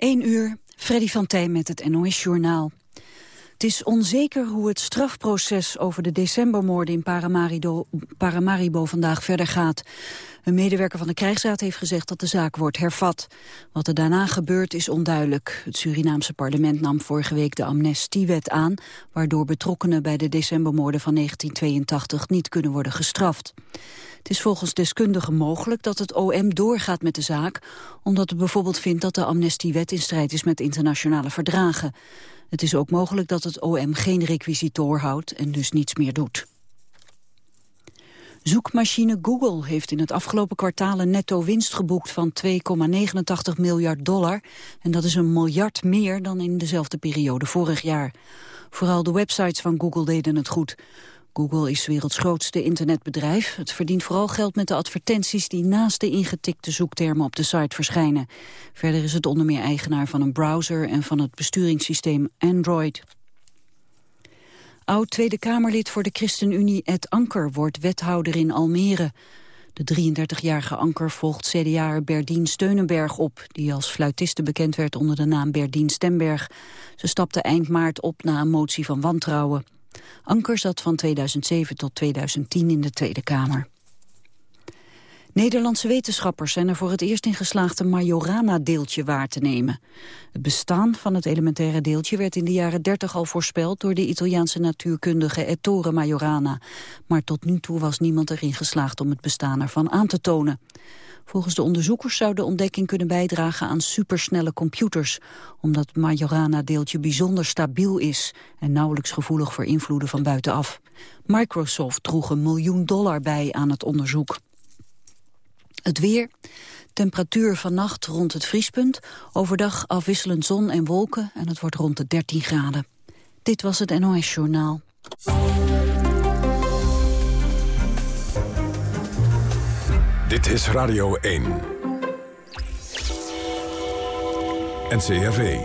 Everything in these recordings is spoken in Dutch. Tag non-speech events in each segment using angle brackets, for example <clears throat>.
1 uur, Freddy van Tijn met het NOS-journaal. Het is onzeker hoe het strafproces over de decembermoorden in Paramaribo, Paramaribo vandaag verder gaat. Een medewerker van de krijgsraad heeft gezegd dat de zaak wordt hervat. Wat er daarna gebeurt is onduidelijk. Het Surinaamse parlement nam vorige week de amnestiewet aan... waardoor betrokkenen bij de decembermoorden van 1982 niet kunnen worden gestraft. Het is volgens deskundigen mogelijk dat het OM doorgaat met de zaak... omdat het bijvoorbeeld vindt dat de amnestiewet in strijd is met internationale verdragen. Het is ook mogelijk dat het OM geen requisitoor houdt en dus niets meer doet. Zoekmachine Google heeft in het afgelopen kwartaal een netto winst geboekt van 2,89 miljard dollar. En dat is een miljard meer dan in dezelfde periode vorig jaar. Vooral de websites van Google deden het goed. Google is werelds grootste internetbedrijf. Het verdient vooral geld met de advertenties die naast de ingetikte zoektermen op de site verschijnen. Verder is het onder meer eigenaar van een browser en van het besturingssysteem Android. Oud-Tweede Kamerlid voor de ChristenUnie Ed Anker wordt wethouder in Almere. De 33-jarige Anker volgt CDA Berdien Steunenberg op... die als fluitiste bekend werd onder de naam Berdien Stemberg. Ze stapte eind maart op na een motie van wantrouwen. Anker zat van 2007 tot 2010 in de Tweede Kamer. Nederlandse wetenschappers zijn er voor het eerst in geslaagd een Majorana-deeltje waar te nemen. Het bestaan van het elementaire deeltje werd in de jaren 30 al voorspeld door de Italiaanse natuurkundige Ettore Majorana. Maar tot nu toe was niemand erin geslaagd om het bestaan ervan aan te tonen. Volgens de onderzoekers zou de ontdekking kunnen bijdragen aan supersnelle computers, omdat het Majorana-deeltje bijzonder stabiel is en nauwelijks gevoelig voor invloeden van buitenaf. Microsoft droeg een miljoen dollar bij aan het onderzoek. Het weer, temperatuur vannacht rond het vriespunt, overdag afwisselend zon en wolken en het wordt rond de 13 graden. Dit was het NOS Journaal. Dit is Radio 1. NCRV.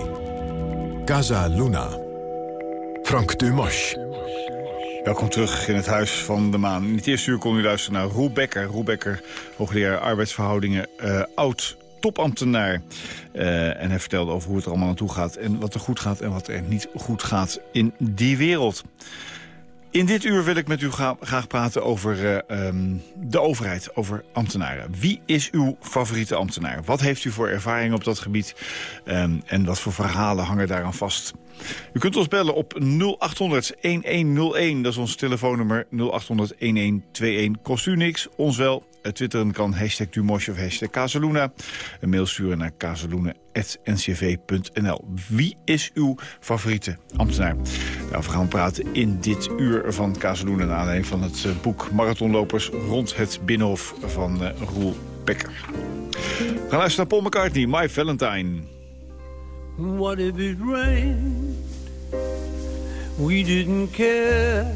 Casa Luna. Frank Dumas. Welkom terug in het Huis van de Maan. In het eerste uur kon u luisteren naar Roel Becker. Roel Becker, hoogleraar arbeidsverhoudingen, uh, oud topambtenaar. Uh, en hij vertelde over hoe het er allemaal naartoe gaat... en wat er goed gaat en wat er niet goed gaat in die wereld. In dit uur wil ik met u graag praten over uh, um, de overheid, over ambtenaren. Wie is uw favoriete ambtenaar? Wat heeft u voor ervaring op dat gebied? Um, en wat voor verhalen hangen daaraan vast? U kunt ons bellen op 0800-1101. Dat is ons telefoonnummer 0800-1121. Kost u niks, ons wel. Twitteren kan hashtag Dumosje of hashtag Kazeluna. Een mail sturen naar kazeluna.ncv.nl. Wie is uw favoriete ambtenaar? Daarover gaan we praten in dit uur van Kazeluna... naar aanleiding van het eh, boek Marathonlopers rond het Binnenhof van uh, Roel Becker. We gaan luisteren naar Paul McCartney, My Valentine. What if it rained? We didn't care.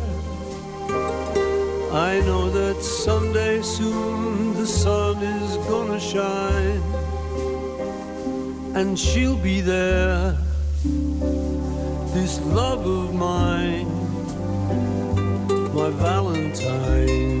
I know that someday soon the sun is gonna shine and she'll be there. This love of mine, my Valentine.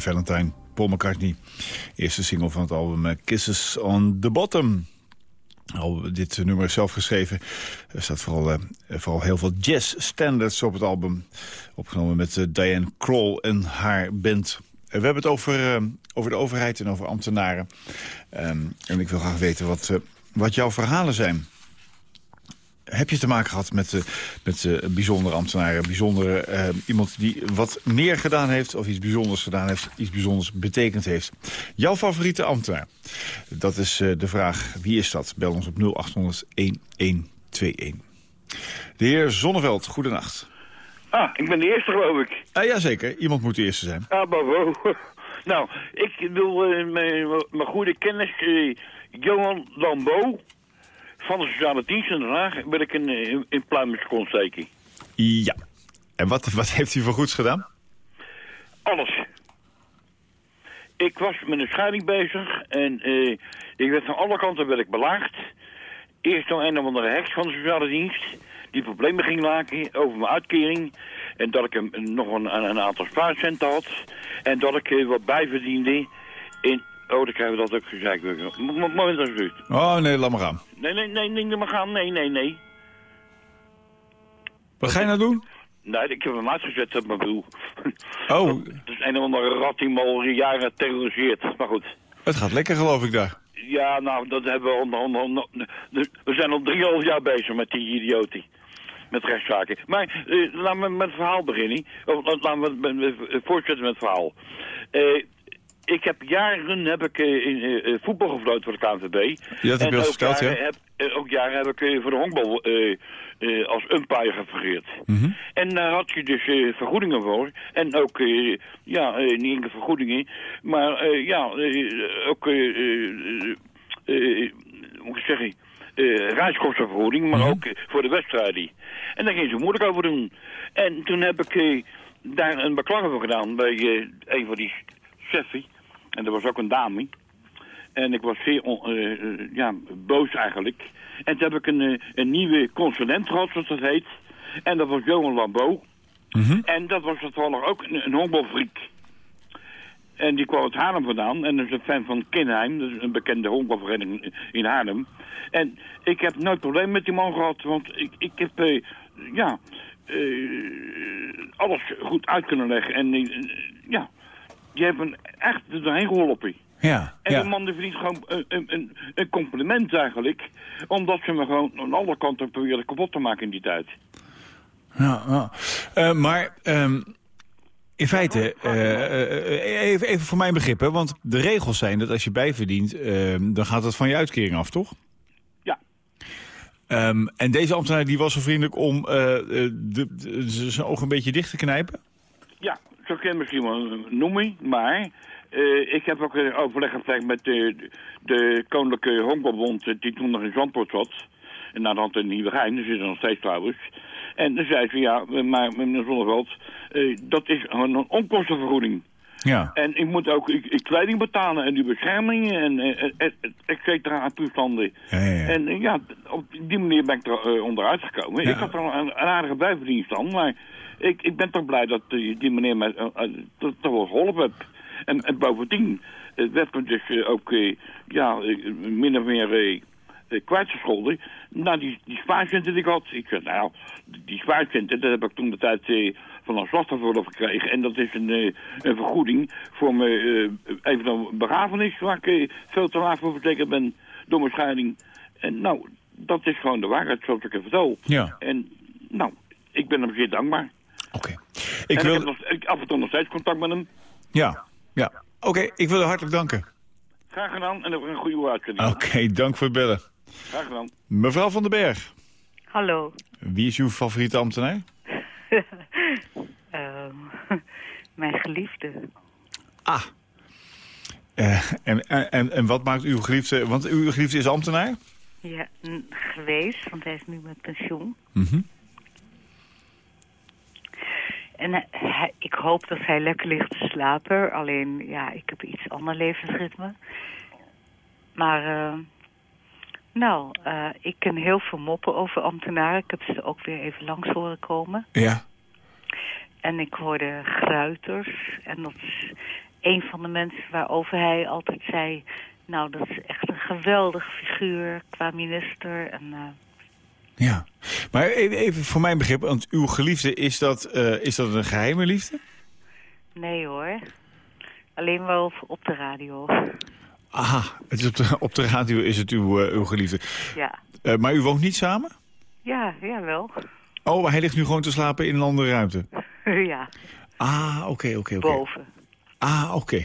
Valentine, Paul McCartney. Eerste single van het album eh, Kisses on the Bottom. Al dit nummer is zelf geschreven. Er staat vooral, uh, vooral heel veel jazz standards op het album. Opgenomen met uh, Diane Kroll en haar band. we hebben het over, over de overheid en over ambtenaren. Um, en ik wil graag weten wat, wat jouw verhalen zijn. Heb je te maken gehad met, uh, met uh, bijzondere ambtenaren? Bijzondere, uh, iemand die wat meer gedaan heeft of iets bijzonders gedaan heeft, iets bijzonders betekend heeft. Jouw favoriete ambtenaar? Dat is de vraag. Wie is dat? Bel ons op 0800-1121. De heer Zonneveld, goedenacht. Ah, ik ben de eerste geloof ik. Ah, jazeker, iemand moet de eerste zijn. Ah, bravo. <laughs> nou, ik wil mijn goede kennis, Johan Lambeau van de sociale dienst in Den Haag ben ik in, in, in steken. Ja. En wat, wat heeft u voor goeds gedaan? Alles. Ik was met een scheiding bezig en uh, ik werd van alle kanten werd ik belaagd. Eerst door een of andere heks van de sociale dienst die problemen ging maken over mijn uitkering. En dat ik een, nog een, een aantal spaarcenten had. En dat ik uh, wat bijverdiende in Oh, dan krijgen we dat ook gezegd. Moment alsjeblieft. Oh, nee, laat maar gaan. Nee, nee, nee, nee, laat maar gaan. Nee, nee, nee. Wat ga je nou doen? Nee, ik heb hem uitgezet op mijn wiel. Oh. <laughs> Dat is een of andere rat die me al jaren terroriseert. Maar goed. Het gaat lekker, geloof ik, daar. Ja, nou, dat hebben we onder, onder, onder We zijn al drieënhalf jaar bezig met die idiotie. Met rechtszaken. Maar uh, laten we met het verhaal beginnen. Of laten we voortzetten met het verhaal. Uh, ik heb jaren heb ik, uh, in, uh, voetbal gefloten voor de KNVB. Ja, dat heb je al verteld, ja. Heb, uh, ook jaren heb ik voor de honkbal als umpire gefungeerd. Mm -hmm. En daar had je dus vergoedingen voor. En ook, ja, niet enkel vergoedingen, maar ja, ook, hoe moet ik zeggen, reiskostenvergoeding, maar mm -hmm. ook voor de wedstrijden. En daar ging ze moeilijk over doen. En toen heb ik daar een beklag voor gedaan bij een van die Cheffie. En er was ook een dame. En ik was zeer uh, ja, boos eigenlijk. En toen heb ik een, uh, een nieuwe consulent gehad, zoals dat heet. En dat was Johan Lambeau. Mm -hmm. En dat was toevallig ook een, een honkbalfreak. En die kwam uit Haarlem vandaan. En dat is een fan van Kinheim. Is een bekende honkbalvereniging in Haarlem. En ik heb nooit probleem met die man gehad. Want ik, ik heb, ja, alles goed uit kunnen leggen. En ja, die hebben echt er doorheen geholpen. Ja, en ja. de man die verdient gewoon een, een, een, compliment eigenlijk. Omdat ze me gewoon aan alle kanten probeerden kapot te maken in die tijd. Ja. Uh, maar um, in feite, uh, even, even voor mijn begrippen, want de regels zijn dat als je bijverdient, dan gaat dat van je uitkering af, toch? Ja. Um, en deze ambtenaar die was zo vriendelijk om de, de, zijn ogen een beetje dicht te knijpen? Zo kan je misschien wel noemen, maar uh, ik heb ook een overleg gepleegd met de, de Koninklijke Honkbalbond die toen nog in Zandpoort zat. En naar de hand in Nieuwegein, dat zit er nog steeds trouwens. En dan zei ze, ja, maar meneer Zonneveld, uh, dat is een onkostenvergoeding. Ja. En ik moet ook ik, ik kleding betalen en die beschermingen en et, et cetera aan toestanden. Ja, ja, ja. En ja, op die manier ben ik er uh, onderuit gekomen. Ik had er een, een aardige bijverdienst aan, maar ik, ik ben toch blij dat die, die meneer mij uh, toch wel geholpen heeft. En, en bovendien uh, werd me dus uh, ook ja, min of meer kwijtgescholden naar die, die spaarcenten die ik had. Ik zei, nou, die spaarcenten, dat heb ik toen de tijd van een slachtoffer gekregen. En dat is een, een vergoeding voor me, even een begrafenis waar ik veel te laag voor verzekerd ben door mijn scheiding. En nou, dat is gewoon de waarheid zoals ik het vertel. Ja. En nou, ik ben hem zeer dankbaar. Oké. Ik, wil... ik heb nog, ik af en toe nog steeds contact met hem. Ja, ja. Oké, ik wil u hartelijk danken. Graag gedaan en een goede uitzending. Oké, dank voor het bellen. Graag gedaan. Mevrouw van den Berg, Hallo. wie is uw favoriete ambtenaar? <laughs> Ehm, <laughs> mijn geliefde. Ah. Eh, en, en, en wat maakt uw geliefde... Want uw geliefde is ambtenaar? Ja, geweest, want hij is nu met pensioen. Mhm. En hij- hij- ik hoop dat hij lekker ligt te slapen. Alleen, ja, ik heb iets ander levensritme. Maar, eh, nou, eh, ik ken heel veel moppen over ambtenaren. Ik heb ze ook weer even langs horen komen. Ja. En ik hoorde Gruiters. En dat is een van de mensen waarover hij altijd zei... Nou, dat is echt een geweldige figuur qua minister. En, eh, Ja. Maar even, even voor mijn begrip, want uw geliefde, is dat, eh, is dat een geheime liefde? nee hoor. Alleen wel op de radio. Aha, het is op, de, op de radio is het uw, eh, uw geliefde. Ja, Eh, maar u woont niet samen? ja, ja wel. Oh, maar hij ligt nu gewoon te slapen in een andere ruimte? <laughs> ja, Ah, oké, oké, oké. boven. Ah, oké. <laughs>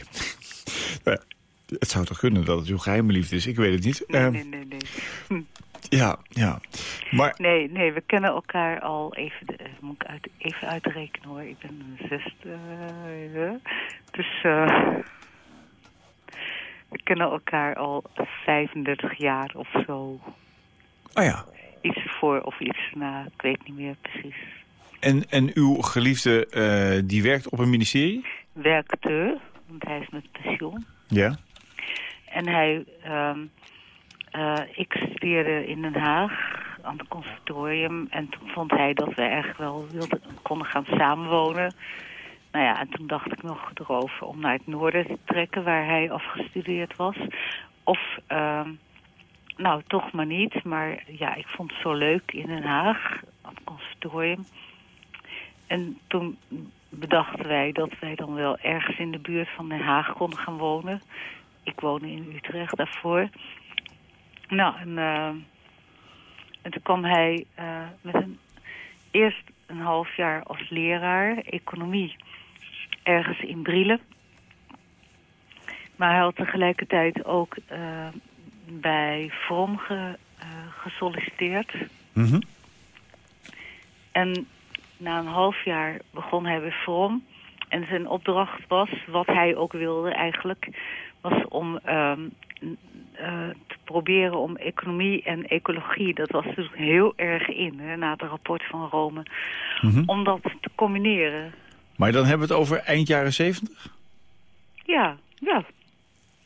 Het zou toch kunnen dat het uw geheime liefde is? Ik weet het niet. Nee, Eh, nee, nee, nee. <laughs> Ja, ja. Maar, Nee, nee, we kennen elkaar al even, de, moet ik uit, even uitrekenen hoor. Ik ben een zesde. eh, dus eh, we kennen elkaar al 35 jaar of zo. oh ja. Iets voor of iets na, ik weet niet meer precies. En, en uw geliefde, eh, die werkt op een ministerie? Werkte, want hij is met pensioen. Ja. En hij, ehm, eh, ik studeerde in Den Haag aan het conservatorium. En toen vond hij dat we eigenlijk wel wilden, konden gaan samenwonen. Nou ja, en toen dacht ik nog erover om naar het noorden te trekken, waar hij afgestudeerd was. Of, ehm, nou, toch maar niet. Maar ja, ik vond het zo leuk in Den Haag, aan het conservatorium. En toen bedachten wij dat wij dan wel ergens in de buurt van Den Haag konden gaan wonen. Ik woonde in Utrecht daarvoor. Nou, en, eh, en toen kwam hij eh, met een, eerst een half jaar als leraar economie ergens in Brielen. Maar hij had tegelijkertijd ook eh, bij ge- eh, gesolliciteerd. Mhm. En na een half jaar begon hij bij From. En zijn opdracht was, wat hij ook wilde eigenlijk, was om ehm, te proberen om economie en ecologie, dat was dus heel erg in, hè, na het rapport van Rome, Mhm. om dat te combineren. Maar dan hebben we het over eind jaren zeventig? Ja, ja,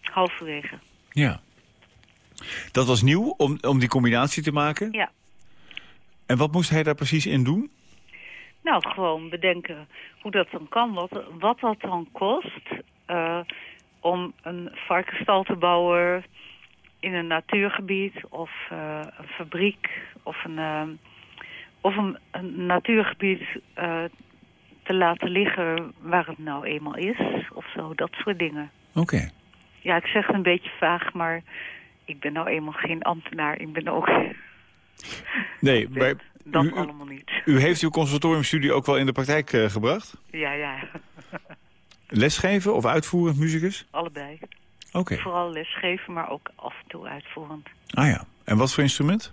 halverwege. Ja. Dat was nieuw om, om die combinatie te maken? Ja. En wat moest hij daar precies in doen? Nou, gewoon bedenken hoe dat dan kan, wat, wat dat dan kost eh, om een varkenstal te bouwen in een natuurgebied of eh, een fabriek of een, eh, of een, een natuurgebied eh, te laten liggen waar het nou eenmaal is of zo, dat soort dingen. Oké. Ja, ik zeg het een beetje vaag, maar ik ben nou eenmaal geen ambtenaar. Ik ben ook Nee, <laughs> maar dat u, allemaal niet. u heeft uw conservatoriumstudie ook wel in de praktijk eh, gebracht? Ja, ja, Lesgeven of uitvoerend muzikus? allebei. Vooral lesgeven, maar ook af en toe uitvoerend. Ah ja. En wat voor instrument?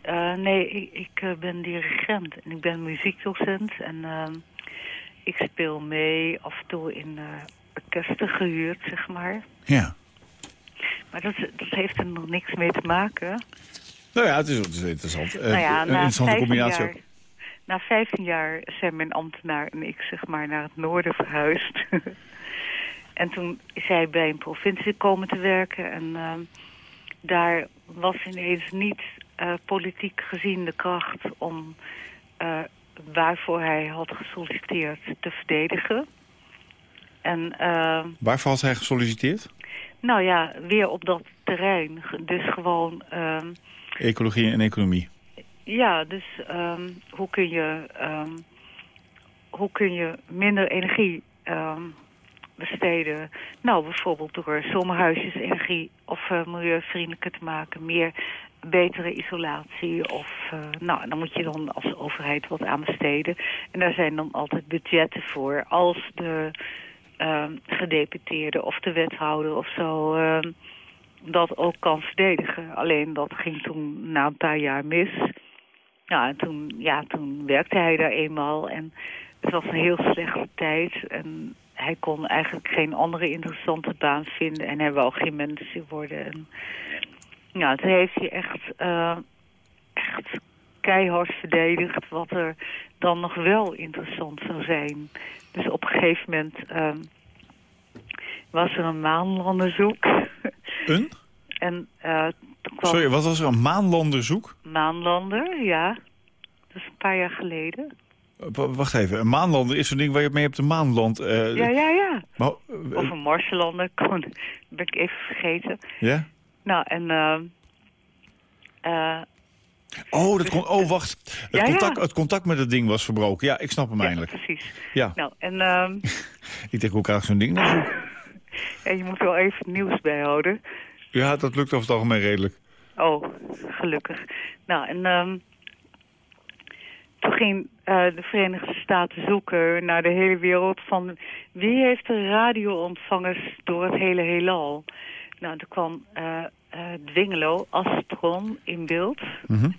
Eh, nee, ik, ik eh, ben dirigent en ik ben muziekdocent. En ehm, ik speel mee af en toe in eh, orkesten gehuurd, zeg maar. Ja. Maar dat, dat heeft er nog niks mee te maken. Nou ja, het is, het is interessant. Nou ja, een na interessante 15, combinatie jaar, na 15 jaar zijn mijn ambtenaar en ik zeg maar naar het noorden verhuisd. <laughs> en toen is hij bij een provincie komen te werken. En ehm, daar was ineens niet eh, politiek gezien de kracht om eh, waarvoor hij had gesolliciteerd te verdedigen. En ehm, Waarvoor had hij gesolliciteerd? nou ja, weer op dat terrein. Dus gewoon... ehm, Ecologie en economie. Ja, dus hoe, kun je, hoe kun je minder energie besteden? Nou, bijvoorbeeld door zomerhuisjes energie of eh, milieuvriendelijker te maken. Meer betere isolatie. Of, eh, nou, dan moet je dan als overheid wat aan besteden. En daar zijn dan altijd budgetten voor. Als de, ehm, gedeputeerde of de wethouder of zo ehm, dat ook kan verdedigen. Alleen dat ging toen na een paar jaar mis. Ja, en toen, ja, toen werkte hij daar eenmaal en het was een heel slechte tijd. En hij kon eigenlijk geen andere interessante baan vinden en hij wou geen mensen worden. En, ja, toen heeft hij echt, eh, echt keihard verdedigd wat er dan nog wel interessant zou zijn. Dus op een gegeven moment ehm, was er een maanlanderzoek. <laughs> Een? en, uh, kwam Sorry, wat was er? Een maanlanderzoek? Maanlander, ja. Dat is een paar jaar geleden. Wacht even, een maanlander is zo'n ding waar je mee op de maan landt. eh, Ja, ja, ja. Maar, eh, Of een Marslander, <laughs> kon, ben ik even vergeten. ja? Nou, en... ehm, eh, Oh, dat kon, oh, wacht. Het, Ja, ja. contact, het contact met het ding was verbroken. Ja, ik snap hem ja, eindelijk. precies. Ja, Nou, en ehm, <laughs> ik denk hoe krijg zo'n ding nou? <laughs> ja, je moet wel even het nieuws bijhouden. Ja, dat lukt over het algemeen redelijk. Oh, gelukkig. Nou, en ehm, toen ging de Verenigde Staten zoeken naar de hele wereld van wie heeft de radioontvangers door het hele heelal. Nou, toen kwam eh eh, Dwingelo, Astron, in beeld. Mhm.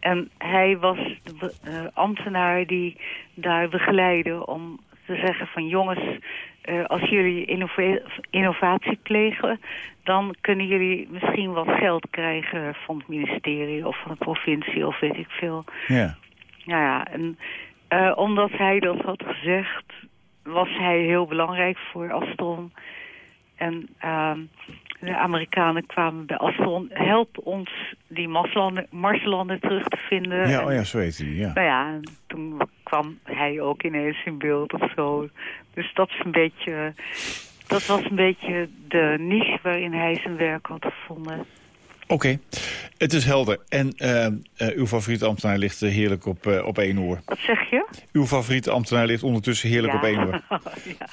En hij was de eh, ambtenaar die daar begeleidde om te zeggen van jongens, eh, als jullie innova- innovatie plegen, dan kunnen jullie misschien wat geld krijgen van het ministerie of van de provincie of weet ik veel. Ja. Nou ja, en eh, omdat hij dat had gezegd, was hij heel belangrijk voor Astron. En ehm, de Amerikanen kwamen bij Astron, help ons die Marslanden, Marslanden terug te vinden. Ja, En, oh ja, zo heet hij, ja. Nou ja, en toen kwam hij ook ineens in beeld of zo. Dus dat is een beetje... Dat was een beetje de niche waarin hij zijn werk had gevonden. Oké, het is helder. En eh, eh, uw favoriete ambtenaar ligt eh, heerlijk op, op één oor. Wat zeg je? Uw favoriete ambtenaar ligt ondertussen heerlijk op één oor. <laughs> ja.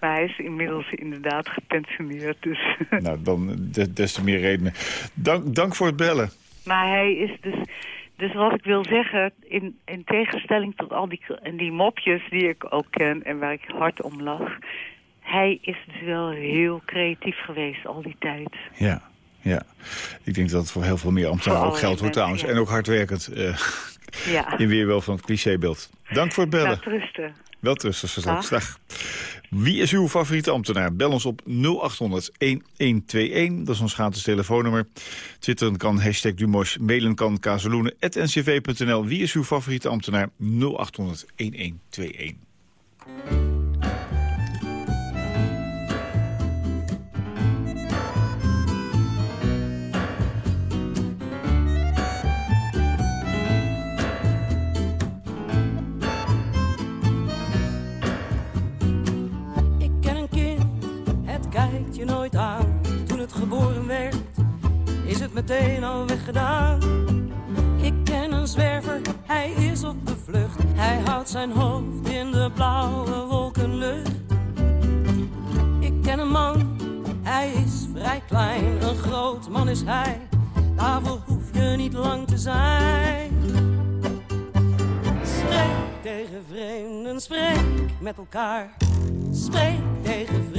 Maar hij is inmiddels inderdaad gepensioneerd. Dus. <laughs> Nou, dan de- des te meer redenen. Dank, dank voor het bellen. maar hij is dus... Dus wat ik wil zeggen, in, in tegenstelling tot al die, en die mopjes die ik ook ken en waar ik hard om lach... Hij is dus wel heel creatief geweest al die tijd. Ja, ja. Ik denk dat het voor heel veel meer ambtenaren ook geldt hoor allerlei trouwens. En ook hardwerkend. eh Ja, <laughs> in weerwil van het clichébeeld. Dank voor het bellen. laat rusten. Wel straks. Dag. Wie is uw favoriete ambtenaar? Bel ons op 0800-1121. Dat is ons gratis telefoonnummer. Twitteren kan hashtag Dumosh. Mailen kan kazeloenen.ncv.nl. Wie is uw favoriete ambtenaar? 0800-1121. Je nooit aan. Toen het geboren werd, is het meteen al weggedaan. Ik ken een zwerver, hij is op de vlucht. Hij houdt zijn hoofd in de blauwe wolkenlucht. Ik ken een man, hij is vrij klein. Een groot man is hij, daarvoor hoef je niet lang te zijn. Spreek tegen vreemden, spreek met elkaar. Spreek tegen vreemden,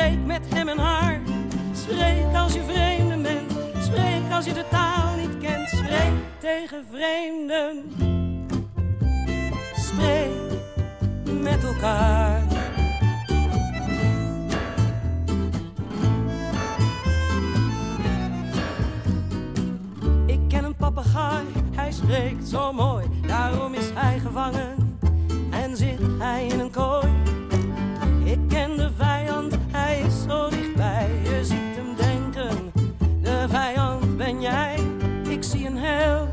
spreek met hem en haar. Spreek als je vreemden bent, spreek als je de taal niet kent. Spreek tegen vreemden, spreek met elkaar. Ik ken een papegaai, hij spreekt zo mooi, daarom is hij gevangen en zit hij in een kooi. Ik ken de vijand, zo dichtbij, je ziet hem denken, de vijand ben jij. Ik zie een held,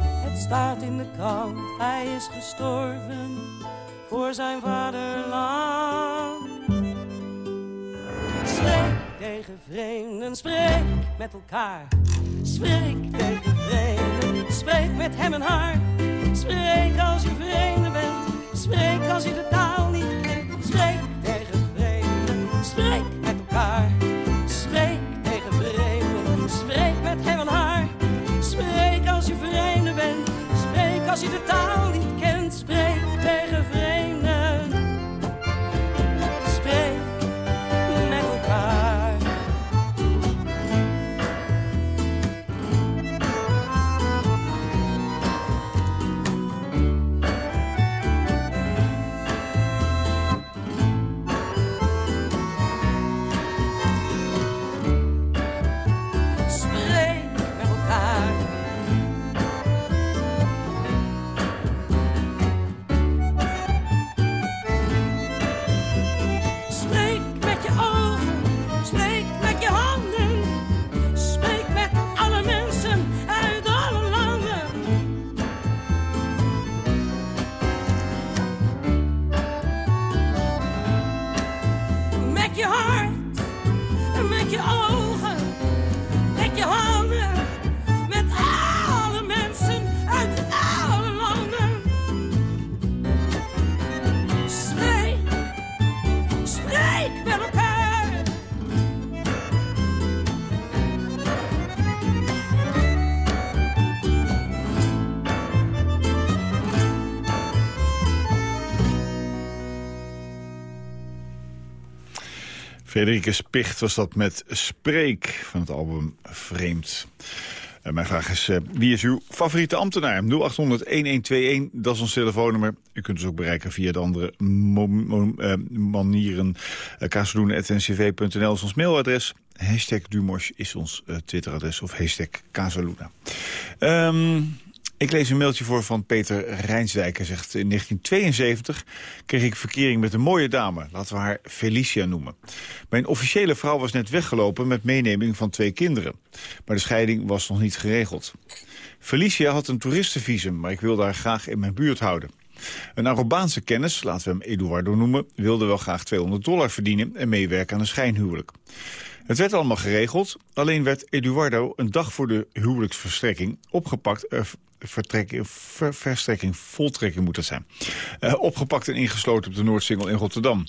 het staat in de krant, hij is gestorven voor zijn vaderland. Spreek tegen vreemden, spreek met elkaar. Spreek tegen vreemden, spreek met hem en haar. Spreek als je vreemde bent, spreek als je de taal niet kent. Spreek spreek met elkaar. Spreek tegen vreemden, spreek met hem en haar. Spreek als je vreemde bent, spreek als je de taal Frederike Spicht was dat met Spreek van het album Vreemd. En mijn vraag is, eh, wie is uw favoriete ambtenaar? 0800-1121, dat is ons telefoonnummer. U kunt ons ook bereiken via de andere eh, manieren. Uh, is ons mailadres. Hashtag Dumosh is ons Twitteradres of hashtag Kazeluna. Ehm, ik lees een mailtje voor van Peter Rijnsdijk. Hij zegt, in 1972 kreeg ik verkering met een mooie dame. Laten we haar Felicia noemen. Mijn officiële vrouw was net weggelopen met meeneming van twee kinderen. Maar de scheiding was nog niet geregeld. Felicia had een toeristenvisum, maar ik wilde haar graag in mijn buurt houden. Een Arubaanse kennis, laten we hem Eduardo noemen... wilde wel graag 200 dollar verdienen en meewerken aan een schijnhuwelijk. Het werd allemaal geregeld, alleen werd Eduardo een dag voor de huwelijksverstrekking opgepakt... eh, vertrekking, ver- verstrekking, voltrekking moet dat zijn. Eh, opgepakt en ingesloten op de Noordsingel in Rotterdam.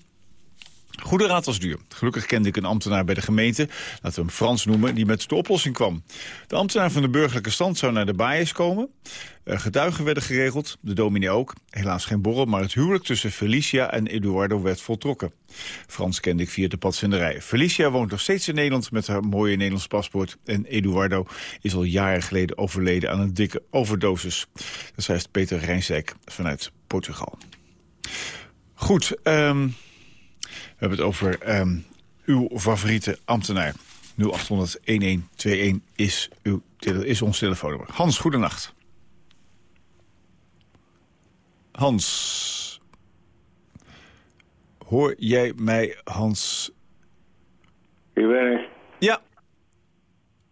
Goede raad was duur. Gelukkig kende ik een ambtenaar bij de gemeente, laten we hem Frans noemen, die met de oplossing kwam. De ambtenaar van de burgerlijke stand zou naar de baaiers komen. Eh, getuigen werden geregeld, de dominee ook. Helaas geen borrel, maar het huwelijk tussen Felicia en Eduardo werd voltrokken. Frans kende ik via de padvinderij. Felicia woont nog steeds in Nederland met haar mooie Nederlands paspoort. En Eduardo is al jaren geleden overleden aan een dikke overdosis. Dat schrijft Peter Rijnsdijk vanuit Portugal. Goed, we hebben het over ehm, uw favoriete ambtenaar. 0800-1121 is, uw, is ons telefoonnummer. Hans, goedenacht. Hans. Hoor jij mij, Hans? Hier ben ik. Ja.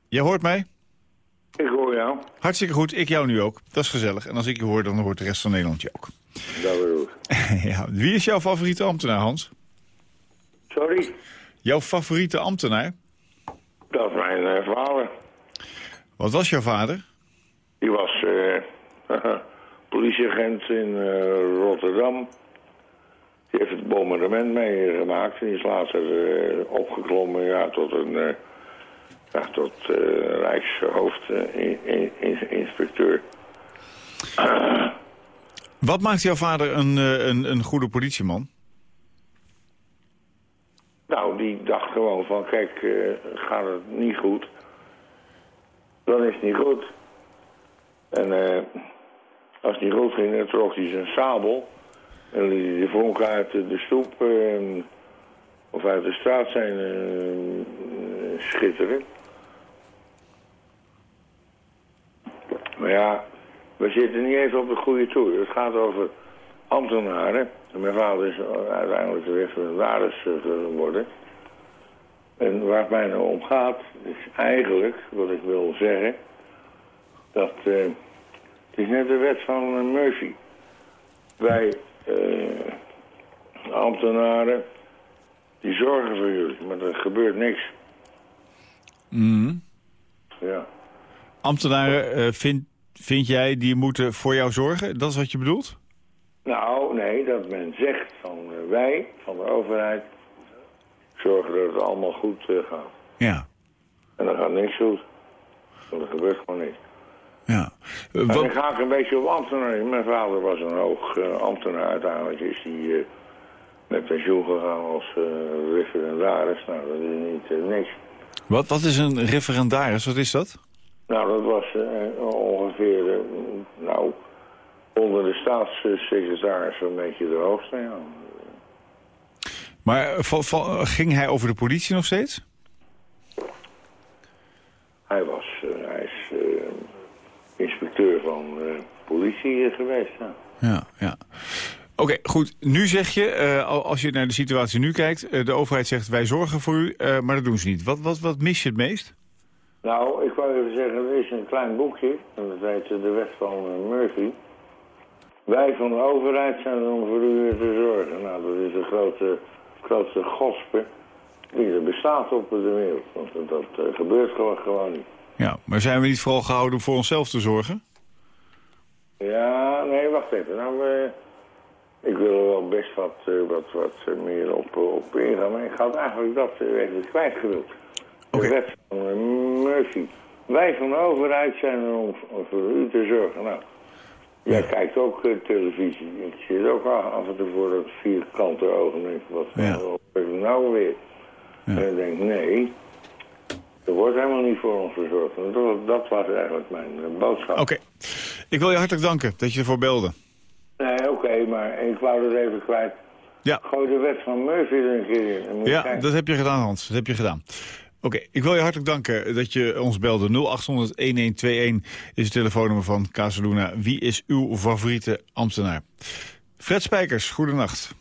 Jij hoort mij? Ik hoor jou. Hartstikke goed, ik jou nu ook. Dat is gezellig. En als ik je hoor, dan hoort de rest van Nederland je ook. Dat bedoel ik. <laughs> ja, wie is jouw favoriete ambtenaar, Hans? Sorry, Jouw favoriete ambtenaar? dat is mijn eh, vader. Wat was jouw vader? Die was eh, <laughs> politieagent in eh, Rotterdam. Die heeft het bombardement meegemaakt. En die is later opgeklommen ja, tot een ja, tot, Rijkshoofdinspecteur. <clears throat> Wat maakt jouw vader een, een, een goede politieman? Nou, die dacht gewoon van, kijk, eh, gaat het niet goed, dan is het niet goed. En eh, als het niet goed ging, dan trok hij zijn sabel en de vonk uit de stoep eh, of uit de straat zijn schitteren. Maar ja, we zitten niet even op de goede toer. Het gaat over ambtenaren. En mijn vader is uiteindelijk de referendaris eh, geworden. En waar het mij nou om gaat, is eigenlijk, wat ik wil zeggen, dat eh, het is net de wet van eh, Murphy. Wij ambtenaren, die zorgen voor jullie, maar er gebeurt niks. Ja. Ambtenaren, vind, vind jij, die moeten voor jou zorgen? Dat is wat je bedoelt? Nou, nee, dat men zegt van eh, wij, van de overheid, zorgen dat het allemaal goed eh, gaat. Ja. En dan gaat niks goed. Want er gebeurt gewoon niks. ja. En wat- dan ga ik een beetje op ambtenaar. Mijn vader was een hoog eh, ambtenaar. Uiteindelijk is hij eh, met pensioen gegaan als referendaris. Nou, dat is niet niks. wat, wat is een referendaris? Wat is dat? Nou, dat was ongeveer, onder de staatssecretaris een beetje de hoogste. Ja. Maar ging hij over de politie nog steeds? Hij was, eh, hij is eh, inspecteur van eh, politie geweest. Ja. Ja, ja. Oké, goed. Nu zeg je, al- als je naar de situatie nu kijkt... de overheid zegt wij zorgen voor u, maar dat doen ze niet. Wat, wat, wat mis je het meest? Nou, ik wou even zeggen, er is een klein boekje. En dat heet De Wet van Murphy. Wij van de overheid zijn er om voor u te zorgen. Nou, dat is een grote, grote gospe. wie er bestaat op de wereld. Want dat, dat eh, gebeurt gewoon, gewoon niet. Ja, maar zijn we niet vooral gehouden voor onszelf te zorgen? Ja, nee, wacht even. Nou, eh, ik wil er wel best wat, eh, wat, wat meer op, op ingaan. Maar ik had eigenlijk dat even kwijtgewild. Oké. De wet van Murphy. Wij van de overheid zijn er om, om voor u te zorgen. Nou, jij kijkt ook eh, televisie. Ik zit ook af af en toe voor dat vierkante ogen. Denk, ik, wat Ja. er nou weer? En ik denk, nee, er wordt helemaal niet voor ons gezorgd. En dat, dat was eigenlijk mijn eh, boodschap. Oké. Ik wil je hartelijk danken dat je ervoor belde. Nee, oké, maar ik wou dat even kwijt. Ja. Gooi de wet van Murphy er een keer in. Ja, kijken. dat heb je gedaan, Hans. Dat heb je gedaan. Oké, ik wil je hartelijk danken dat je ons belde. 0800-1121 is het telefoonnummer van Casaluna. Wie is uw favoriete ambtenaar? Fred Spijkers, goedenacht.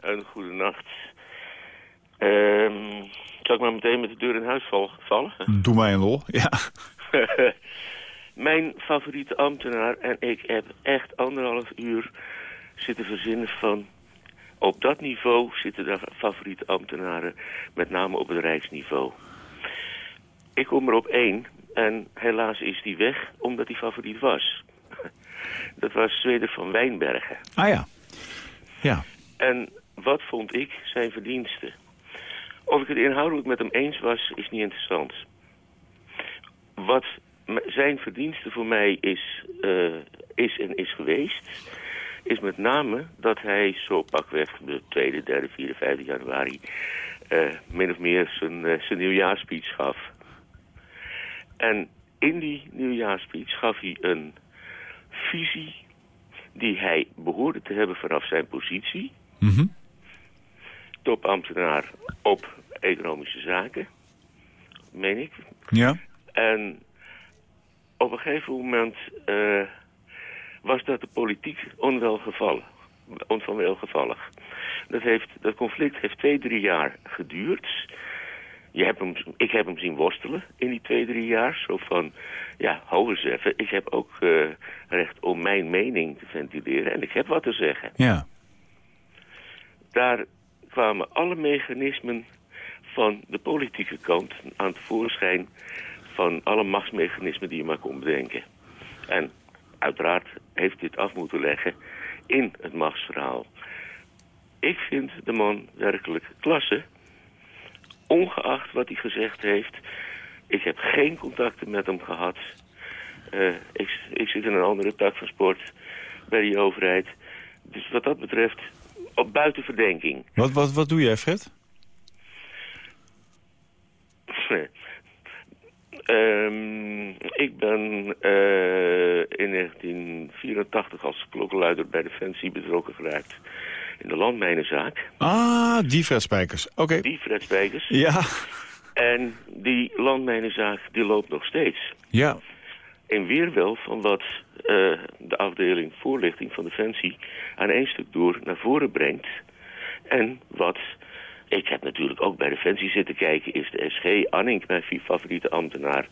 Een goede nacht. Ehm zal ik maar meteen met de deur in huis val- vallen? <laughs> Doe mij een lol. Ja. Mijn favoriete ambtenaar en ik heb echt anderhalf uur zitten verzinnen van... Op dat niveau zitten de favoriete ambtenaren, met name op het rijksniveau. Ik kom er op één en helaas is die weg omdat hij favoriet was. <laughs> Dat was Zweden van Wijnbergen. Ah ja. Ja. En wat vond ik zijn verdiensten? Of ik het inhoudelijk met hem eens was, is niet interessant. Wat zijn verdienste voor mij is, eh, is en is geweest... is met name dat hij zo pakweg de 2e, 3e, 4e, 5e januari... eh, min of meer zijn, eh, zijn nieuwjaarspeech gaf. En in die nieuwjaarspeech gaf hij een visie die hij behoorde te hebben vanaf zijn positie Mhm. topambtenaar op economische zaken, meen ik. Ja. En op een gegeven moment eh, was dat de politiek. Onvanwelgevallig. Dat, heeft, dat conflict heeft twee, drie jaar geduurd. Je hebt hem, ik heb hem zien worstelen in die twee, drie jaar. Zo van, ja, hou eens even. Ik heb ook eh, recht om mijn mening te ventileren. En ik heb wat te zeggen Ja. daar kwamen alle mechanismen van de politieke kant aan tevoorschijn van alle machtsmechanismen die je maar kon bedenken. En uiteraard heeft dit af moeten leggen in het machtsverhaal. Ik vind de man werkelijk klasse, ongeacht wat hij gezegd heeft. Ik heb geen contacten met hem gehad. Eh, ik, ik zit in een andere tak van sport bij die overheid. Dus wat dat betreft, op buiten verdenking. Wat, wat, wat doe jij, Fred? <laughs> Ehm, ik ben eh, in 1984 als klokkenluider bij Defensie betrokken geraakt in de landmijnenzaak. Ah, die Fred Spijkers. Oké. Die Fred Spijkers. Ja. En die landmijnenzaak die loopt nog steeds. Ja. In weerwil van wat eh, de afdeling voorlichting van Defensie aan één stuk door naar voren brengt. En wat, ik heb natuurlijk ook bij Defensie zitten kijken, is de SG Anning mijn favoriete ambtenaar.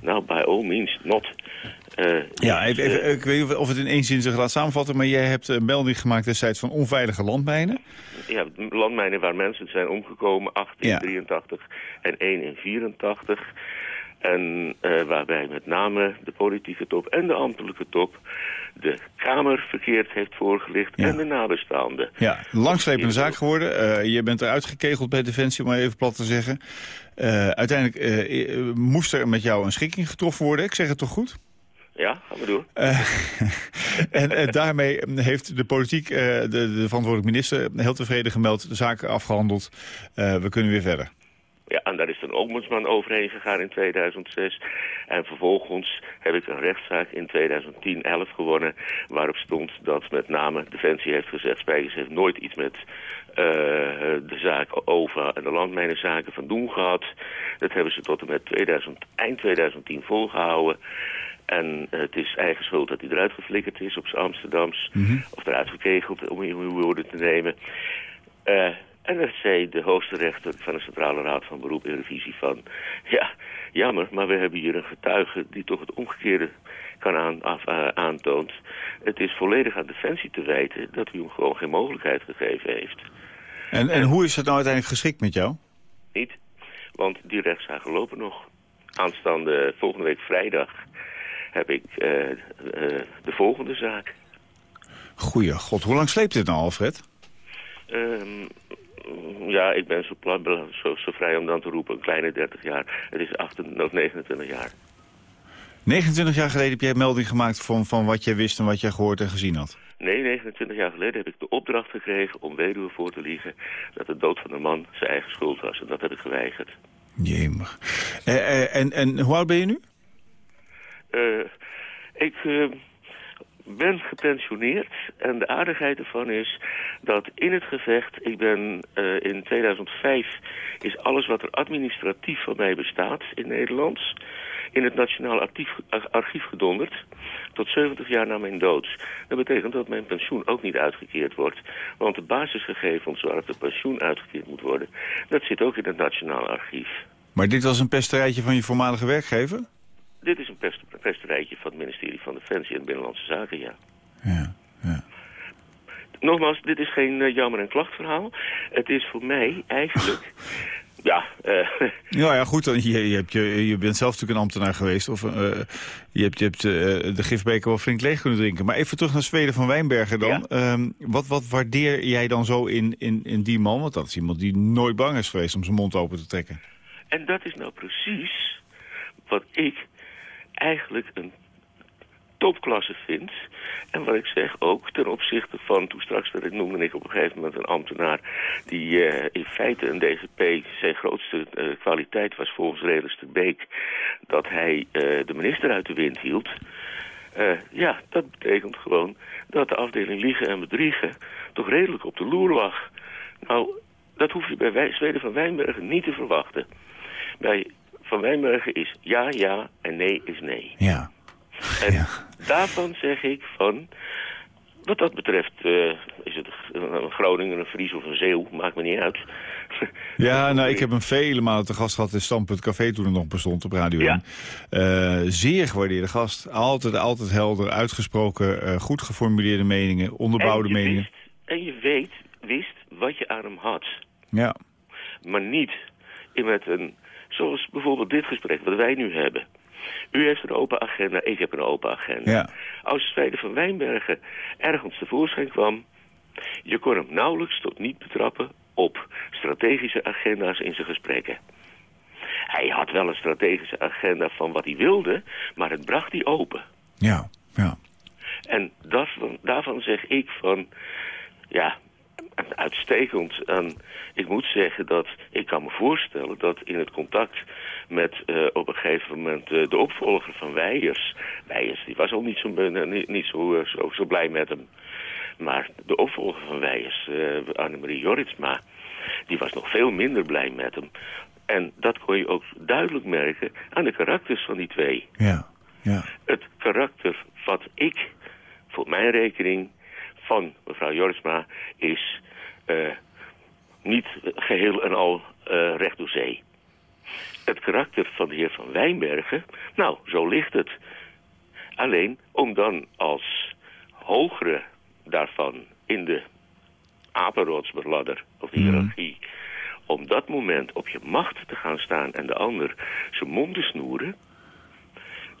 Nou, by all means not. Eh, Ja, is, even, even, eh, ik weet niet of het in één zin zich laat samenvatten... maar jij hebt een melding gemaakt destijds van onveilige landmijnen. ja, landmijnen waar mensen zijn omgekomen, 1883 en 1 in 84. En eh, waarbij met name de politieke top en de ambtelijke top de Kamer verkeerd heeft voorgelicht Ja. en de nabestaanden. Ja, langslepende zaak geworden. Eh, je bent eruit gekegeld bij Defensie, om maar even plat te zeggen. Eh, uiteindelijk moest er met jou een schikking getroffen worden. Ik zeg het toch goed? Ja, gaan we door. <laughs> En daarmee heeft de politiek, de, de verantwoordelijk minister, heel tevreden gemeld. De zaak afgehandeld. Eh, we kunnen weer verder. Ja, en daar is een ombudsman overheen gegaan in 2006. En vervolgens heb ik een rechtszaak in 2010-11 gewonnen... waarop stond dat met name Defensie heeft gezegd... Spijkers heeft nooit iets met eh, de zaak OVA en de landmijnenzaken van doen gehad. Dat hebben ze tot en met 2000, eind 2010 volgehouden... En eh, het is eigen schuld dat hij eruit geflikkerd is op zijn Amsterdams. Of eruit gekegeld, om in uw woorden te nemen. Eh, en dat zei de hoogste rechter van de Centrale Raad van Beroep en Revisie van... Ja, jammer, maar we hebben hier een getuige die toch het omgekeerde kan aan, af, eh, aantoont. Het is volledig aan Defensie te wijten dat u hem gewoon geen mogelijkheid gegeven heeft. En, en hoe is het nou uiteindelijk geschikt met jou? niet. Want die rechtszaken lopen nog. Aanstaande volgende week vrijdag heb ik eh, eh, de volgende zaak. Goeie god, hoe lang sleept dit nou, Alfred? Ehm, ja, ik ben zo, plat, zo, zo vrij om dan te roepen, een kleine 30 jaar. Het is 28, of 29 jaar. 29 jaar geleden heb jij melding gemaakt van, van wat jij wist en wat jij gehoord en gezien had. Nee, 29 jaar geleden heb ik de opdracht gekregen om weduwe voor te liegen... dat de dood van de man zijn eigen schuld was. En dat heb ik geweigerd. Jemig. Eh, eh, en, en hoe oud ben je nu? Eh, ik ben gepensioneerd en de aardigheid ervan is dat in het gevecht, ik ben eh, in 2005, is alles wat er administratief van mij bestaat in Nederland, in het Nationaal Archief, gedonderd, tot 70 jaar na mijn dood. Dat betekent dat mijn pensioen ook niet uitgekeerd wordt, want de basisgegevens waarop de pensioen uitgekeerd moet worden, dat zit ook in het Nationaal Archief. Maar dit was een pesterijtje van je voormalige werkgever? Dit is een pest, pesterijtje van het ministerie van Defensie en Binnenlandse Zaken, ja. Ja, ja. Nogmaals, dit is geen uh, jammer- en klachtverhaal. Het is voor mij eigenlijk... <laughs> ja, uh, ja, ja, goed. Dan, je, je, hebt je, je bent zelf natuurlijk een ambtenaar geweest. Of, uh, je hebt, je hebt de gifbeker wel flink leeg kunnen drinken. Maar even terug naar Zweden van Wijnbergen dan. Ja. Um, wat, wat waardeer jij dan zo in, in, in die man? Want dat is iemand die nooit bang is geweest om zijn mond open te trekken. En dat is nou precies wat ik eigenlijk een topklasse vind. En wat ik zeg ook ten opzichte van, toen straks dat ik noemde ik op een gegeven moment een ambtenaar die uh, in feite een DGP, zijn grootste uh, kwaliteit was volgens Reders de Beek, dat hij uh, de minister uit de wind hield. ja, dat betekent gewoon dat de afdeling liegen en bedriegen toch redelijk op de loer lag. Nou, dat hoef je bij Zweden van Wijnbergen niet te verwachten. Bij Van Wijnbergen is ja, ja en nee is nee. Ja. En ja. daarvan zeg ik van... Wat dat betreft uh, is het een Groningen, een Fries of een Zeeuw, maakt me niet uit. <laughs> Ja, nou, ik heb hem vele malen te gast gehad in Standpunt Café toen het nog bestond op Radio 1. Ja. Uh, zeer gewaardeerde gast. Altijd, altijd helder, uitgesproken, uh, goed geformuleerde meningen, onderbouwde en meningen. Wist, en je weet, wist wat je aan hem had. Ja. Maar niet in met een, zoals bijvoorbeeld dit gesprek wat wij nu hebben. U heeft een open agenda, ik heb een open agenda. Ja. Als Zweden van Wijnbergen ergens tevoorschijn kwam... je kon hem nauwelijks tot niet betrappen op strategische agenda's in zijn gesprekken. Hij had wel een strategische agenda van wat hij wilde, maar het bracht hij open. Ja, ja. En daarvan, daarvan zeg ik van... ja, uitstekend. En ik moet zeggen dat ik kan me voorstellen dat in het contact met uh, op een gegeven moment uh, de opvolger van Weijers. Weijers die was al niet zo, uh, niet, zo, zo, zo, blij met hem. Maar de opvolger van Weijers, Annemarie Jorritsma, die was nog veel minder blij met hem. En dat kon je ook duidelijk merken aan de karakters van die twee. Ja, ja. Het karakter wat ik, voor mijn rekening, van mevrouw Jorisma is uh, niet geheel en al uh, recht door zee. Het karakter van de heer Van Wijnbergen, nou, zo ligt het. Alleen om dan als hogere daarvan in de apenrotsbeladder of de hiërarchie... Mm. om dat moment op je macht te gaan staan en de ander zijn mond te snoeren...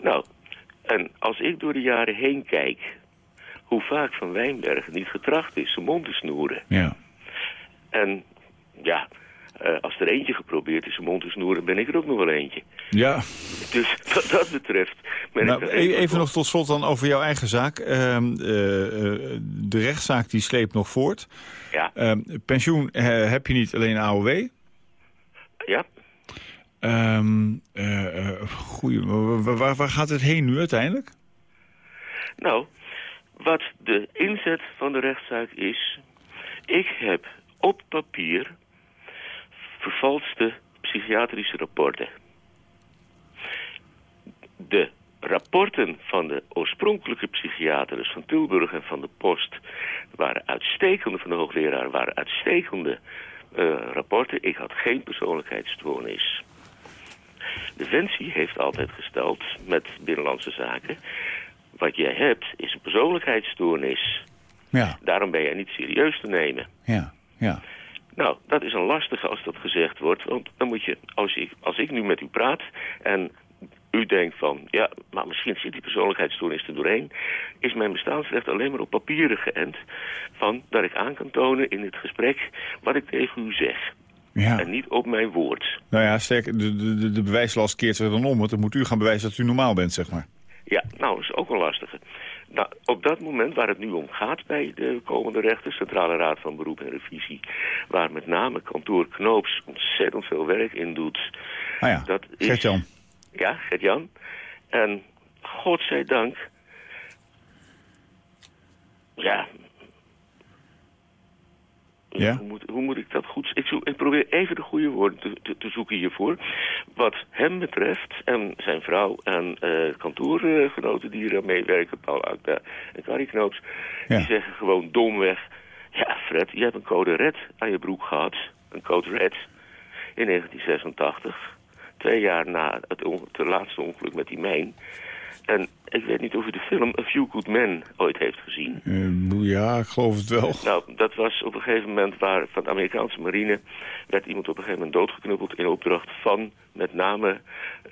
Nou, en als ik door de jaren heen kijk hoe vaak Van Wijnbergen niet getracht is zijn mond te snoeren. Ja. En ja, uh, als er eentje geprobeerd is zijn mond te snoeren, ben ik er ook nog wel eentje. Ja. Dus <laughs> wat dat betreft... Ben nou, ik even, even nog tot slot dan over jouw eigen zaak. Uh, uh, de rechtszaak die sleept nog voort. Ja. Ehm, pensioen heb je niet alleen AOW. Ja. Um, goeie, waar, waar gaat het heen nu uiteindelijk? Nou, wat de inzet van de rechtszaak is... ik heb op papier vervalste psychiatrische rapporten. De rapporten van de oorspronkelijke psychiaters van Tilburg en van de Post... waren uitstekende, van de hoogleraar waren uitstekende uh, rapporten. Ik had geen persoonlijkheidsstoornis. Defensie heeft altijd gesteld met Binnenlandse Zaken wat jij hebt is een persoonlijkheidsstoornis. Ja. Daarom ben jij niet serieus te nemen. Ja, ja. Nou, dat is een lastige als dat gezegd wordt. Want dan moet je, als ik, als ik nu met u praat en u denkt van, ja, maar misschien zit die persoonlijkheidsstoornis er doorheen, is mijn bestaansrecht alleen maar op papieren geënt van dat ik aan kan tonen in het gesprek wat ik tegen u zeg. Ja. En niet op mijn woord. Nou ja, sterk, de, de, de bewijslast keert zich dan om. Want dan moet u gaan bewijzen dat u normaal bent, zeg maar. Ja, nou, dat is ook een lastige. Nou, op dat moment waar het nu om gaat bij de komende rechter, Centrale Raad van Beroep en Revisie, waar met name kantoor Knoops ontzettend veel werk in doet. Ah ja, dat is, Gert-Jan. Ja, Gert-Jan. En godzijdank, ja, Ja? Hoe, moet, hoe moet ik dat goed... Ik, zoek, ik probeer even de goede woorden te, te, te zoeken hiervoor. Wat hem betreft, en zijn vrouw en eh, kantoorgenoten die er aan meewerken... Paul Akda en Carrie Knoops, Ja. die zeggen gewoon domweg... Ja, Fred, je hebt een code red aan je broek gehad. Een code red in 1986. Twee jaar na het, on- het laatste ongeluk met die mijn. En ik weet niet of u de film A Few Good Men ooit heeft gezien. Eh, ja, ik geloof het wel. Nou, dat was op een gegeven moment waar van de Amerikaanse marine... werd iemand op een gegeven moment doodgeknuppeld in opdracht van met name eh,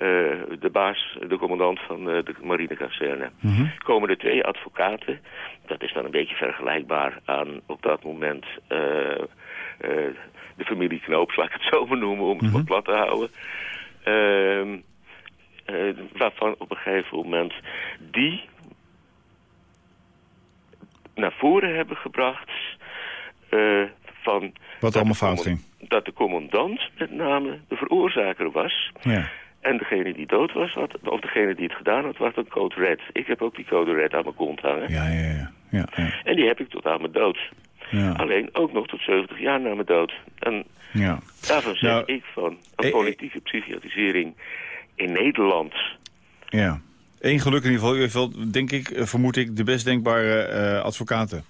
de baas, de commandant van eh, de marinekazerne. Komen er twee advocaten, dat is dan een beetje vergelijkbaar aan op dat moment... de familie Knoops, laat ik het zo maar noemen, om het wat plat te houden... Ehm, eh, waarvan op een gegeven moment die naar voren hebben gebracht eh, van... Wat allemaal fout ging. Dat de commandant met name de veroorzaker was. Ja. En degene die dood was, had, of degene die het gedaan had, was een code red. Ik heb ook die code red aan mijn kont hangen. Ja, ja, ja. ja, ja, En die heb ik tot aan mijn dood. ja. Alleen ook nog tot 70 jaar na mijn dood. En ja. daarvan zeg Nou, ik van eh, een politieke psychiatrisering in Nederland... ja. Eén geluk in ieder geval. U heeft wel, denk ik, eh, vermoed ik, de best denkbare eh, advocaten.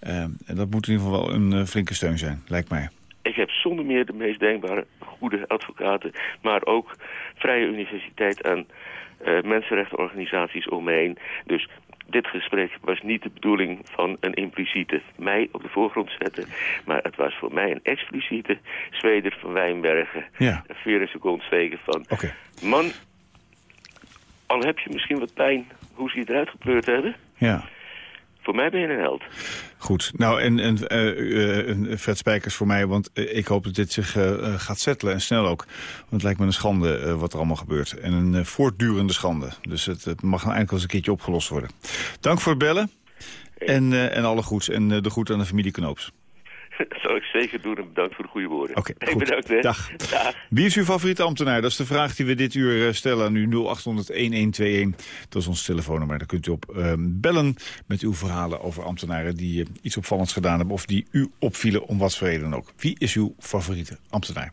Eh, en dat moet in ieder geval wel een flinke steun zijn, lijkt mij. Ik heb zonder meer de meest denkbare goede advocaten, maar ook Vrije Universiteit en mensenrechtenorganisaties om me heen. Dus dit gesprek was niet de bedoeling van een impliciete mij op de voorgrond zetten, maar het was voor mij een expliciete Zweder van Wijnbergen. Ja. Een vier een seconde steken van, man, al heb je misschien wat pijn hoe ze je eruit gepleurd hebben, Ja. Voor mij ben je een held. Goed. Nou, en, en eh, eh, vet spijkers voor mij, want eh, ik hoop dat dit zich gaat settelen en snel ook. Want het lijkt me een schande wat er allemaal gebeurt. En een voortdurende schande. Dus het, het mag nou eindelijk eens een keertje opgelost worden. Dank voor het bellen. En, en alle goeds. En de groet aan de familie Knoops. <laughs> Dat zal ik zeker doen en bedankt voor de goede woorden. Oké, <laughs> Hey, bedankt hè. Dag. Dag. Wie is uw favoriete ambtenaar? Dat is de vraag die we dit uur eh, stellen aan u 0800-1121. Dat is ons telefoonnummer. Daar kunt u op eh, bellen met uw verhalen over ambtenaren... die eh, iets opvallends gedaan hebben of die u opvielen om wat voor reden ook. Wie is uw favoriete ambtenaar?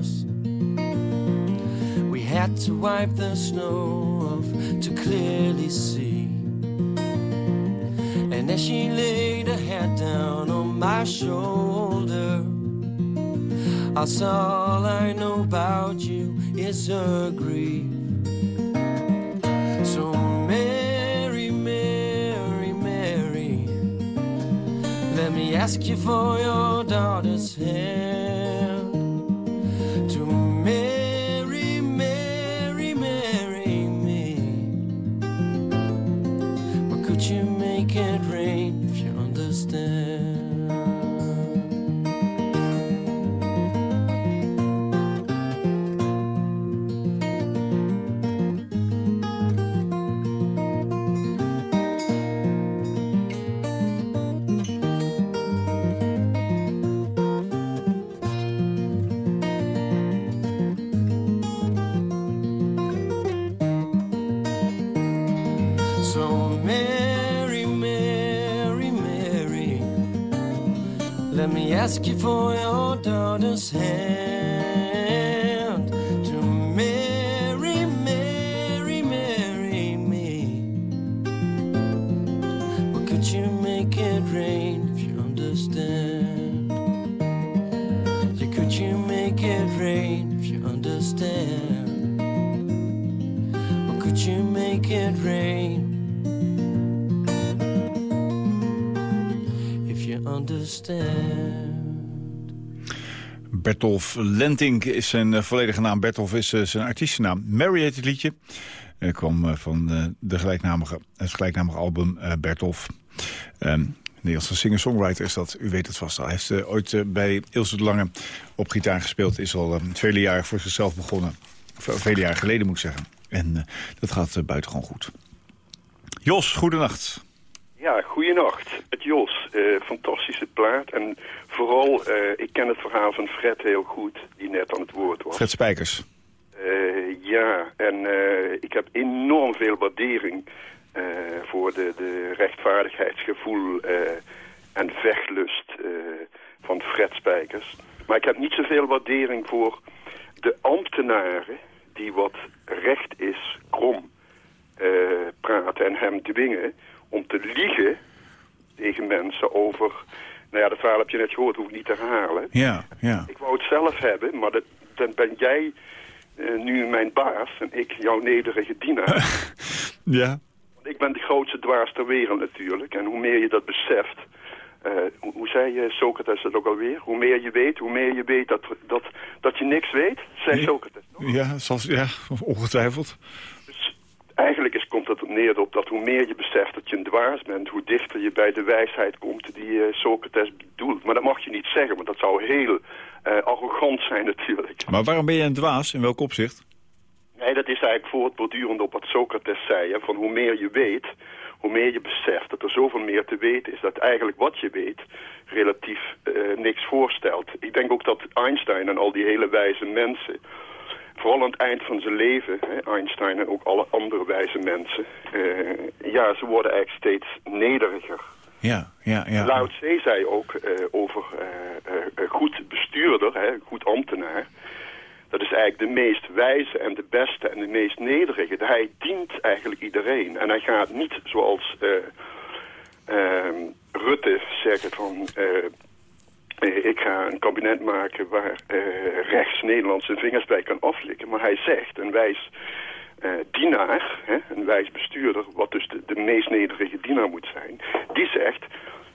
Christmas. We had to wipe the snow off to clearly see. And as she laid her head down on my shoulder, saw all I know about you is her grief. So Mary, Mary, Mary, let me ask you for your daughter's hand. For your daughter's hand to marry, Mary, marry me. But could you make it rain if you understand? Yeah, could you make it rain if you understand? Or could you make it rain if you understand? Bertolf Lentink is zijn eh, volledige naam. Bertolf is eh, zijn artiestennaam. Mary heet het liedje. Kwam eh, van eh, de gelijknamige, het gelijknamige album Bertolf. Ehm, Nederlandse singer-songwriter is dat. U weet het vast al. Hij heeft ooit bij Ilse de Lange op gitaar gespeeld. Is al vele jaren voor zichzelf begonnen. Ve- vele jaren geleden moet ik zeggen. En dat gaat buitengewoon goed. Jos, goedenacht. Ja, goeienacht. Het Jos. Eh, fantastische plaat. En vooral, eh, ik ken het verhaal van Fred heel goed, die net aan het woord was. Fred Spijkers. Eh, ja, en ik heb enorm veel waardering voor de, de rechtvaardigheidsgevoel en vechtlust van Fred Spijkers. Maar ik heb niet zoveel waardering voor de ambtenaren die wat recht is krom praten en hem dwingen om te liegen tegen mensen over... Nou ja, dat verhaal heb je net gehoord, hoef ik niet te herhalen. Ja, ja. Ik wou het zelf hebben, maar dat, dan ben jij eh, nu mijn baas en ik jouw nederige dienaar. <laughs> Ja. Want ik ben de grootste dwaas ter wereld natuurlijk. En hoe meer je dat beseft... eh, hoe, hoe zei je Socrates dat ook alweer? Hoe meer je weet, hoe meer je weet dat, dat, dat je niks weet, zei Socrates. Ja, zoals, ja, ongetwijfeld. Eigenlijk is, komt het neer op dat hoe meer je beseft dat je een dwaas bent... hoe dichter je bij de wijsheid komt die eh, Socrates bedoelt. Maar dat mag je niet zeggen, want dat zou heel eh, arrogant zijn natuurlijk. Maar waarom ben je een dwaas? In welk opzicht? Nee, dat is eigenlijk voortbordurend op wat Socrates zei. Hè, van hoe meer je weet, hoe meer je beseft dat er zoveel meer te weten is. Dat eigenlijk wat je weet relatief eh, niks voorstelt. Ik denk ook dat Einstein en al die hele wijze mensen... vooral aan het eind van zijn leven, hè, Einstein en ook alle andere wijze mensen... eh, ja, ze worden eigenlijk steeds nederiger. Ja, ja, ja. Lao Tse zei ook eh, over eh, goed bestuurder, hè, goed ambtenaar... Dat is eigenlijk de meest wijze en de beste en de meest nederige. Hij dient eigenlijk iedereen. En hij gaat niet zoals Rutte zeggen van... ik ga een kabinet maken waar eh, rechts Nederland zijn vingers bij kan aflikken. Maar hij zegt, een wijs eh, dienaar, hè, een wijs bestuurder... wat dus de, de meest nederige dienaar moet zijn... die zegt,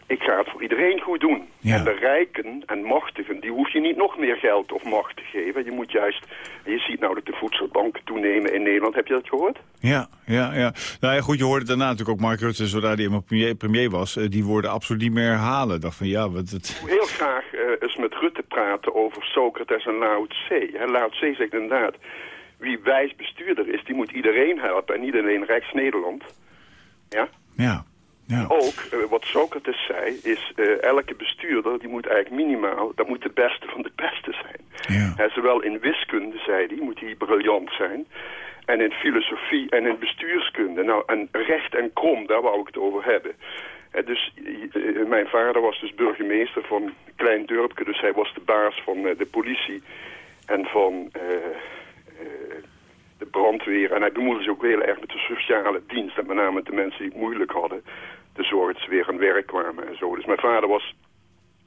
ik ga het voor iedereen goed doen. Ja. En de rijken en machtigen, die hoef je niet nog meer geld of macht te geven. Je moet juist, je ziet nou dat de voedselbanken toenemen in Nederland. Heb je dat gehoord? Ja, ja, ja. Nou ja, goed, je hoorde daarna natuurlijk ook Mark Rutte, zodra hij eenmaal premier, premier was, eh, die woorden absoluut niet meer herhalen. Ik dacht van ja, wat het... Heel graag eh, eens met Rutte praten over Socrates en Lao Tse. Lao Tse zegt inderdaad, wie wijs bestuurder is, die moet iedereen helpen en niet alleen Rijks-Nederland. Ja? Ja, ja. Ook, eh, wat Socrates zei, is eh, elke bestuurder die moet eigenlijk minimaal, dat moet de beste van de beste zijn. Ja. Zowel in wiskunde, zei hij, moet hij briljant zijn. En in filosofie en in bestuurskunde. Nou, en recht en krom, daar wou ik het over hebben. Dus eh, mijn vader was dus burgemeester van een klein dorpje. Dus hij was de baas van de politie en van de brandweer. En hij bemoeide zich ook heel erg met de sociale dienst. En met name met de mensen die het moeilijk hadden. Te zorgen dat ze weer aan werk kwamen en zo. Dus mijn vader was,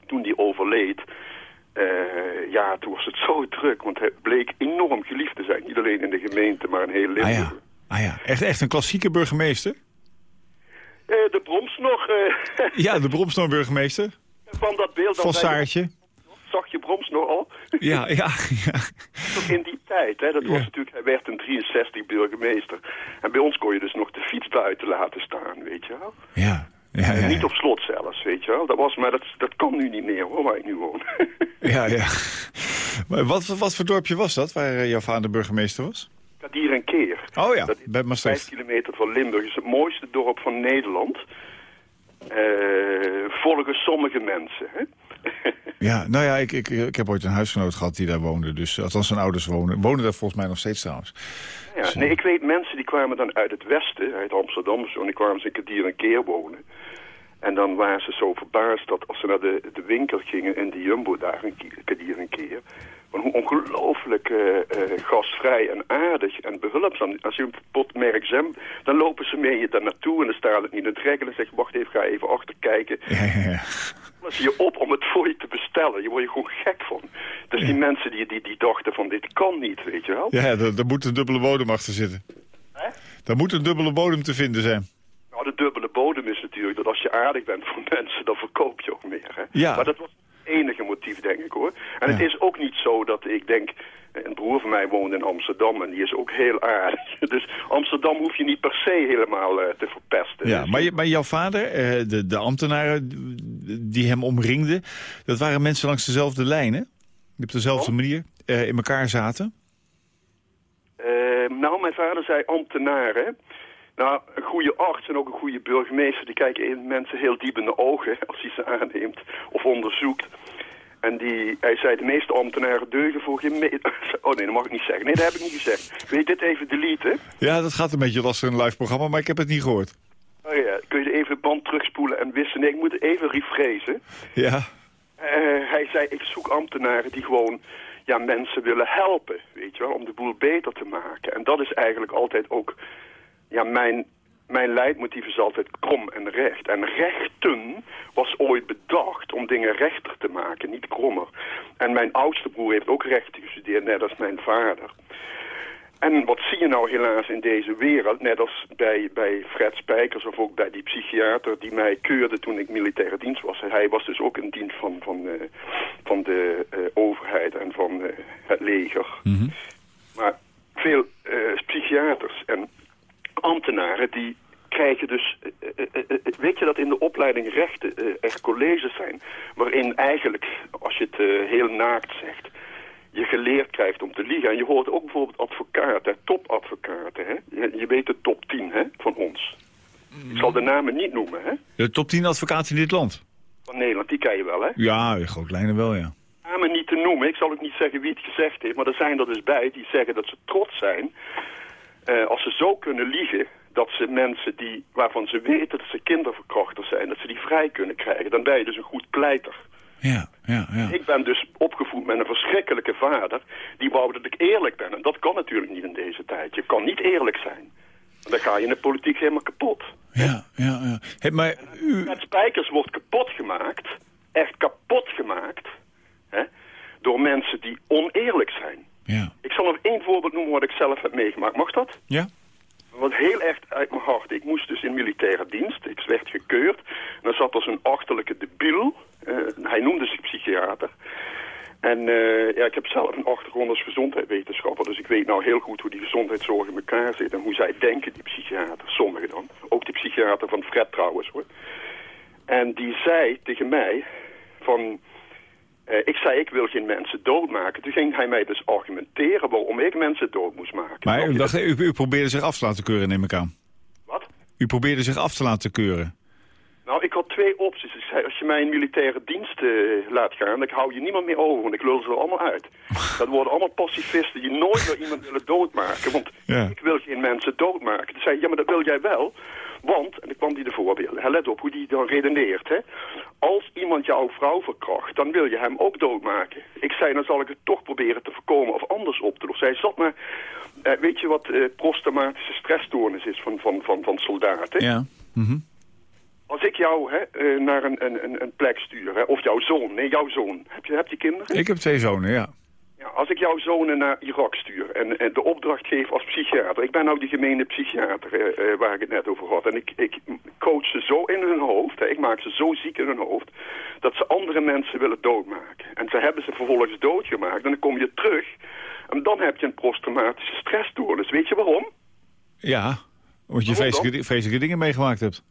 toen die overleed... eh, ja, toen was het zo druk. Want hij bleek enorm geliefd te zijn. Niet alleen in de gemeente, maar in heel Ah Limburg. ja, ah, ja. Echt, echt een klassieke burgemeester? Eh, de Broms nog, eh, Ja, de Bromsnoor-burgemeester. van dat beeld... Van Saartje. Zag je Broms nog al? Ja, <laughs> ja, ja. In die tijd, hè? Dat was Ja. natuurlijk, hij werd in 63 burgemeester. En bij ons kon je dus nog de fiets buiten laten staan, weet je wel. Ja, ja, ja. Niet op slot zelfs, weet je wel. Dat was, maar dat, dat kan nu niet meer, hoor, waar ik nu woon. <laughs> Ja, ja. Maar wat, wat voor dorpje was dat, waar eh, jouw vader burgemeester was? Kadier en Keer. Oh ja, Dat bij vijf Maastricht. kilometer van Limburg. is het mooiste dorp van Nederland. Eh, volgens sommige mensen, hè. Ja, nou ja, ik, ik, ik heb ooit een huisgenoot gehad die daar woonde. Dus althans zijn ouders wonen. Wonen daar volgens mij nog steeds trouwens. Ja, nee, ik weet mensen die kwamen dan uit het westen, uit Amsterdam zo, en die kwamen ze een kwartier een keer wonen. En dan waren ze zo verbaasd dat als ze naar de, de winkel gingen in de Jumbo daar een kwartier een keer, van hoe ongelooflijk eh, eh, gastvrij en aardig en behulpzaam. Als je een pot merk Zem, dan lopen ze mee daar naartoe en dan staat het niet in het rek en dan zeg je, wacht even, ga even achter kijken. Ja, ja, ja. Zie je op om het voor je te bestellen. Je wordt je gewoon gek van. Dus die mensen die, die, die dachten van dit kan niet, weet je wel. Ja, daar, moet een dubbele bodem achter zitten. Hè? Daar moet een dubbele bodem te vinden zijn. Nou, de dubbele bodem is natuurlijk dat als je aardig bent voor <laughs> mensen, dan verkoop je ook meer. Hè? Ja. Maar dat was enige motief, denk ik hoor. En het is ook niet zo dat ik denk, een broer van mij woont in Amsterdam en die is ook heel aardig. <laughs> Dus Amsterdam hoef je niet per se helemaal eh, te verpesten. Ja, maar, je- maar jouw vader, eh, de, de ambtenaren die hem omringden... dat waren mensen langs dezelfde lijnen, die op dezelfde Oh. manier eh, in elkaar zaten. Eh, nou, mijn vader zei ambtenaren. Nou, een goede arts en ook een goede burgemeester... die kijken in mensen heel diep in de ogen <laughs> als hij ze aanneemt of onderzoekt. En die, hij zei, de meeste ambtenaren deugen voor geen... <laughs> Oh nee, dat mag ik niet zeggen. Nee, dat heb ik niet gezegd. Wil je dit even deleten? Ja, dat gaat een beetje lastig in een live programma, maar ik heb het niet gehoord. Oh ja, kun je even de band terugspoelen en wisselen? Nee, ik moet even rephrase. Ja, Eh, hij zei, ik zoek ambtenaren die gewoon ja, mensen willen helpen, weet je wel, om de boel beter te maken. En dat is eigenlijk altijd ook, ja, mijn, mijn leidmotief is altijd krom en recht. En rechten was ooit bedacht om dingen rechter te maken, niet krommer. En mijn oudste broer heeft ook rechten gestudeerd, net als mijn vader. En wat zie je nou helaas in deze wereld, net als bij, bij Fred Spijkers of ook bij die psychiater die mij keurde toen ik militaire dienst was. Hij was dus ook in dienst van, van, eh, van de eh, overheid en van eh, het leger. Maar veel psychiaters en ambtenaren die krijgen dus... eh, eh, eh, weet je dat in de opleiding rechten echt colleges zijn... waarin eigenlijk, als je het heel naakt zegt je geleerd krijgt om te liegen. En je hoort ook bijvoorbeeld advocaten, topadvocaten. Hè? Je, weet de top 10 hè, van ons. Ik zal de namen niet noemen hè, de top 10 advocaten in dit land. van Nederland. Die ken je wel, hè? Ja, in grote lijnen wel, ja. Namen niet te noemen. Ik zal ook niet zeggen wie het gezegd heeft. Maar er zijn er dus bij die zeggen dat ze trots zijn... eh, als ze zo kunnen liegen... dat ze mensen die, waarvan ze weten dat ze kinderverkrachters zijn... dat ze die vrij kunnen krijgen. Dan ben je dus een goed pleiter. Ja, ja, ja. Ik ben dus opgevoed met een verschrikkelijke vader... die wou dat ik eerlijk ben. En dat kan natuurlijk niet in deze tijd. Je kan niet eerlijk zijn. Dan ga je in de politiek helemaal kapot. Ja, ja, ja. Hey, maar u... Met spijkers wordt kapot gemaakt. Echt kapot gemaakt. Hè, door mensen die oneerlijk zijn. Ja. Ik zal nog één voorbeeld noemen wat ik zelf heb meegemaakt. Mag dat? Ja? Wat heel echt uit mijn hart. Ik moest dus in militaire dienst. Ik werd gekeurd. En dan zat er zo'n achterlijke debiel. Eh, hij noemde zich psychiater. En eh, ja, ik heb zelf een achtergrond als gezondheidswetenschapper. Dus ik weet nou heel goed hoe die gezondheidszorg in elkaar zit. En hoe zij denken, die psychiaters. Sommigen dan. Ook die psychiater van Fred trouwens hoor. En die zei tegen mij van... eh, ik zei, ik wil geen mensen doodmaken. Toen ging hij mij dus argumenteren waarom ik mensen dood moest maken. Maar u, dacht, u, u probeerde zich af te laten keuren, neem ik aan. Wat? U probeerde zich af te laten keuren. Nou, ik had twee opties. Ik zei, als je mij in militaire dienst eh, laat gaan, dan hou je niemand meer over, want ik lul ze er allemaal uit. <laughs> Dat worden allemaal pacifisten die nooit meer iemand willen doodmaken, want Ja. ik wil geen mensen doodmaken. Toen zei ja, maar dat wil jij wel, want, en dan kwam hij de voorbeelden, let op hoe die dan redeneert, hè. Als iemand jouw vrouw verkracht, dan wil je hem ook doodmaken. Ik zei, dan zal ik het toch proberen te voorkomen of anders op te lossen. Zij zat maar, eh, weet je wat eh posttraumatische stressstoornis is van, van, van, van soldaten? Ja. Mhm. Als ik jou hè, eh, naar een, een, een- een plek stuur, hè, of jouw zoon, nee, jouw zoon. Heb je, heb je kinderen? Ik heb twee zonen, ja. Ja, als ik jouw zonen naar Irak stuur en, en de opdracht geef als psychiater. Ik ben nou die gemene psychiater eh, eh, waar ik het net over had. En ik, ik coach ze zo in hun hoofd, hè, ik maak ze zo ziek in hun hoofd... dat ze andere mensen willen doodmaken. En ze hebben ze vervolgens doodgemaakt. En dan kom je terug en dan heb je een posttraumatische stressstoornis. Weet je waarom? Ja, omdat je vreselijke, vreselijke dingen meegemaakt hebt.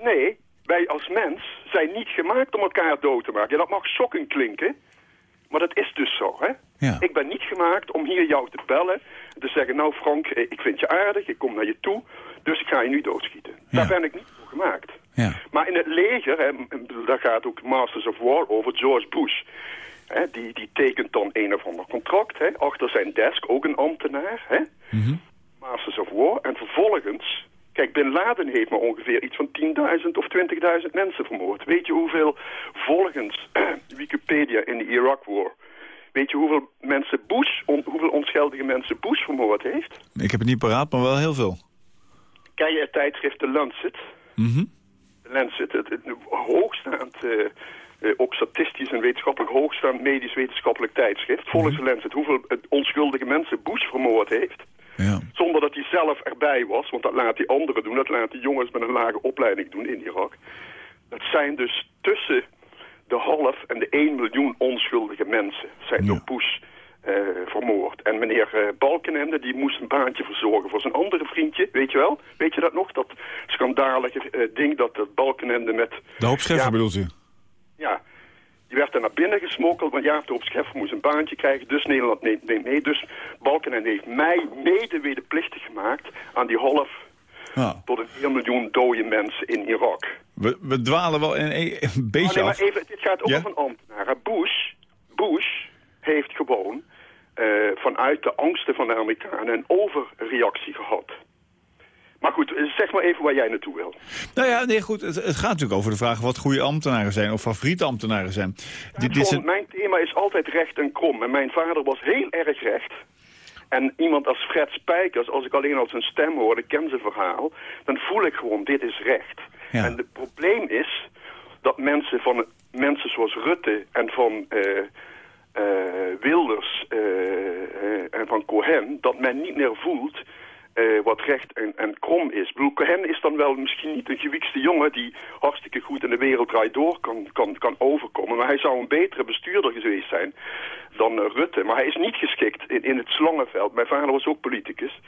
Nee, wij als mens zijn niet gemaakt om elkaar dood te maken. Ja, dat mag schokkend klinken, maar dat is dus zo, hè? Ja. Ik ben niet gemaakt om hier jou te bellen en te zeggen... nou Frank, eh, ik vind je aardig, ik kom naar je toe, dus ik ga je nu doodschieten. Daar ben ik niet voor gemaakt. Ja. Maar in het leger, hè, daar gaat ook Masters of War over, George Bush... Hè, die, die tekent dan een of ander contract, hè, achter zijn desk, ook een ambtenaar... Hè? Masters of War. En vervolgens... Kijk, Bin Laden heeft maar ongeveer iets van 10.000 of 20.000 mensen vermoord. Weet je hoeveel volgens <clears throat> Wikipedia in de Iraq War... Weet je hoeveel mensen Bush, on- hoeveel onschuldige mensen Bush vermoord heeft? Ik heb het niet paraat, maar wel heel veel. Ken je het tijdschrift The Lancet? Mhm. The Lancet, het, het hoogstaand, eh, eh, ook statistisch en wetenschappelijk hoogstaand medisch wetenschappelijk tijdschrift. Volgens The Lancet hoeveel eh, onschuldige mensen Bush vermoord heeft. Ja. Zonder dat hij zelf erbij was, want dat laat die anderen doen. Dat laat die jongens met een lage opleiding doen in Irak. Dat zijn dus tussen de half en de 1 miljoen onschuldige mensen zijn door Bush eh, vermoord. En meneer eh, Balkenende die moest een baantje verzorgen voor zijn andere vriendje. Weet je wel? Weet je dat nog? Dat schandalige eh, ding dat, Balkenende met... De hoop Scheffer Ja. bedoelt u? Ja, die werd er naar binnen gesmokkeld, want de Hoop Scheffer moest een baantje krijgen. Dus Nederland neemt neemt mee. Dus Balkenende heeft mij medewedeplichtig gemaakt aan die half Ja. tot een 1 miljoen dode mensen in Irak. We, we dwalen wel een, een beetje nee, af. maar even, dit gaat ook Ja? over een ambtenaar. hè. Bush, Bush heeft gewoon eh, vanuit de angsten van de Amerikanen een overreactie gehad. Maar goed, zeg maar even waar jij naartoe wil. Nou ja, nee, goed. Het, het gaat natuurlijk over de vraag wat goede ambtenaren zijn of favoriete ambtenaren zijn. Dit, dit zijn Mijn thema is altijd recht en krom. En mijn vader was heel erg recht. En iemand als Fred Spijkers, als ik alleen al zijn stem hoor, ik ken zijn verhaal... dan voel ik gewoon, dit is recht. Ja. En het probleem is dat mensen, van, mensen zoals Rutte en van eh, eh, Wilders eh, en van Cohen... dat men niet meer voelt eh, wat recht en, en krom is. Ik Cohen is dan wel misschien niet een gewiekste jongen... die hartstikke goed in de wereld draait door kan, kan, kan overkomen. Maar hij zou een betere bestuurder geweest zijn dan eh, Rutte. Maar hij is niet geschikt in, in het slangenveld. Mijn vader was ook politicus.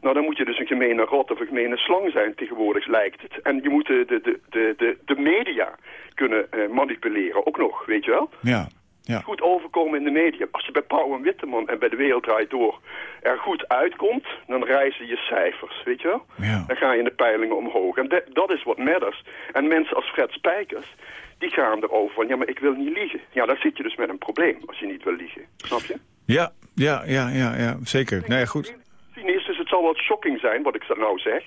Nou, dan moet je dus een gemene rot of een gemene slang zijn tegenwoordig, lijkt het. En je moet de, de, de, de, de, de media kunnen eh, manipuleren, ook nog, weet je wel? ja, ja. goed overkomen in de media. Als je bij Pauw en Witteman en bij de Wereld Draait Door er goed uitkomt, dan rijzen je cijfers, weet je wel? Ja. Dan ga je in de peilingen omhoog. En de- dat is wat matters. En mensen als Fred Spijkers, die gaan erover van, ja, maar ik wil niet liegen. Ja, dan zit je dus met een probleem als je niet wil liegen. Snap je? Ja, ja, ja, ja, ja, zeker. Nee, Nou goed. Cynisch, dus het zal wel shocking zijn wat ik zo nou zeg.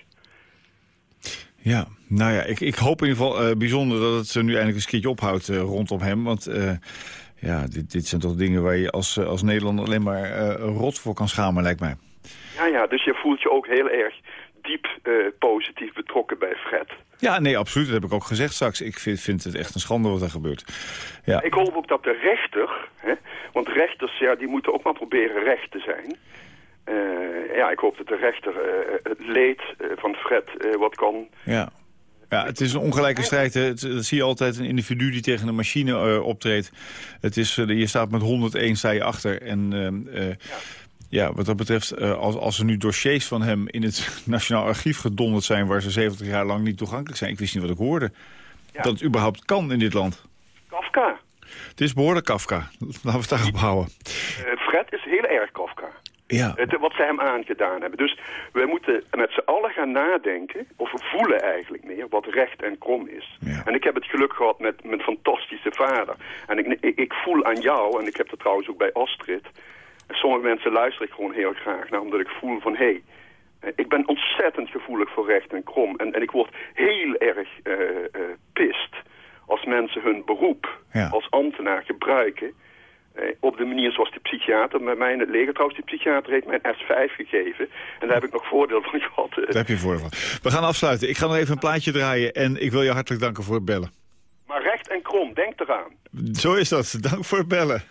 Ja, nou ja, ik, ik hoop in ieder geval eh, bijzonder dat het er nu eindelijk eens een keertje ophoudt eh, rondom hem. Want eh, ja, dit, dit zijn toch dingen waar je als, eh, als Nederlander alleen maar eh, rot voor kan schamen, lijkt mij. Ja, ja, dus je voelt je ook heel erg diep eh, positief betrokken bij Fred. Ja, nee, absoluut. Dat heb ik ook gezegd straks. Ik vind, vind het echt een schande wat er gebeurt. Ja, Ik hoop ook dat de rechter, hè, want rechters ja, die moeten ook maar proberen recht te zijn. Ja, ik hoop dat de rechter het leed van Fred wat kan. ja. Ja, het is een ongelijke strijd. Hè. Dat zie je altijd een individu die tegen een machine eh, optreedt. Het is, eh, je staat met 101, sta je achter. En eh, eh, ja. wat dat betreft, als, als er nu dossiers van hem in het <laughs> Nationaal Archief gedonderd zijn... waar ze 70 jaar lang niet toegankelijk zijn. Ik wist niet wat ik hoorde. Ja. Dat het überhaupt kan in dit land. Kafka. Het is behoorlijk Kafka. Laten we het daarop houden. Fred is heel erg Kafka. Ja. Het, wat ze hem aangedaan hebben. Dus wij moeten met z'n allen gaan nadenken, of we voelen eigenlijk meer, wat recht en krom is. En ik heb het geluk gehad met mijn fantastische vader. En ik, ik, ik voel aan jou, en ik heb het trouwens ook bij Astrid... Sommige mensen luister ik gewoon heel graag naar, omdat ik voel van... hé, hey, eh, ik ben ontzettend gevoelig voor recht en krom. En, en ik word heel erg uh, uh, pist als mensen hun beroep als ambtenaar gebruiken... op de manier zoals de psychiater met mij in het leger... trouwens, die psychiater heeft mij een S5 gegeven. En daar heb ik nog voordeel van <laughs> gehad. Daar heb je voordeel van. We gaan afsluiten. Ik ga nog even een plaatje draaien en ik wil je hartelijk danken voor het bellen. Maar recht en krom, denk eraan. Zo is dat. Dank voor het bellen.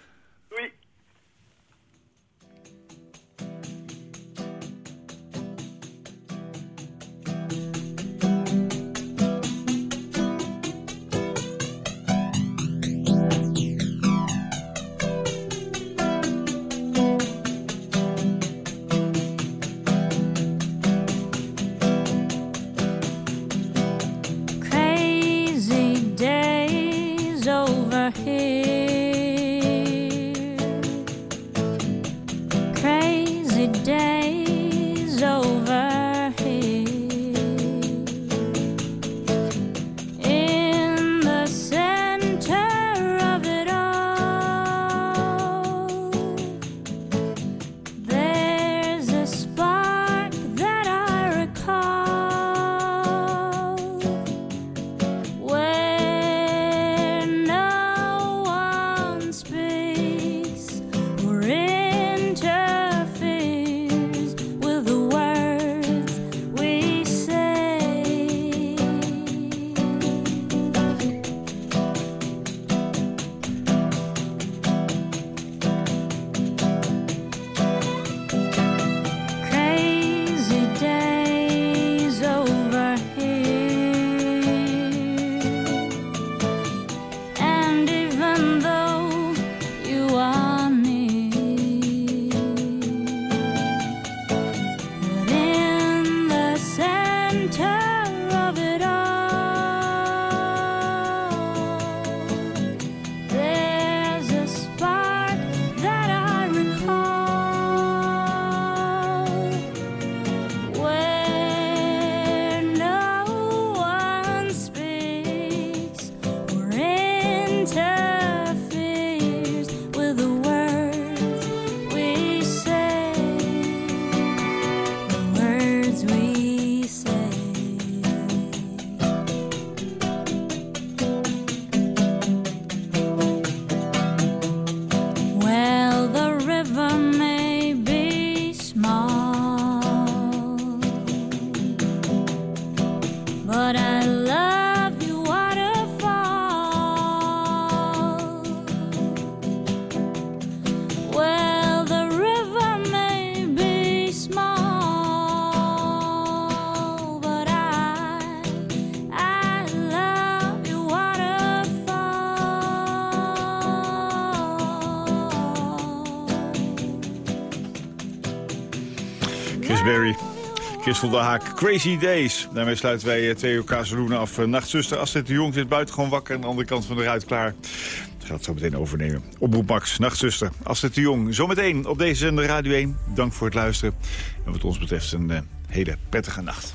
Christel de Haak, Crazy Days. Daarmee sluiten wij twee uur Kazeloenen af. Nachtzuster Astrid de Jong zit buiten gewoon wakker... aan de andere kant van de ruit klaar. Dat gaat zo meteen overnemen. Oproep Max, Nachtzuster, Astrid de Jong. Zometeen op deze zender Radio 1. Dank voor het luisteren. En wat ons betreft een uh, hele prettige nacht.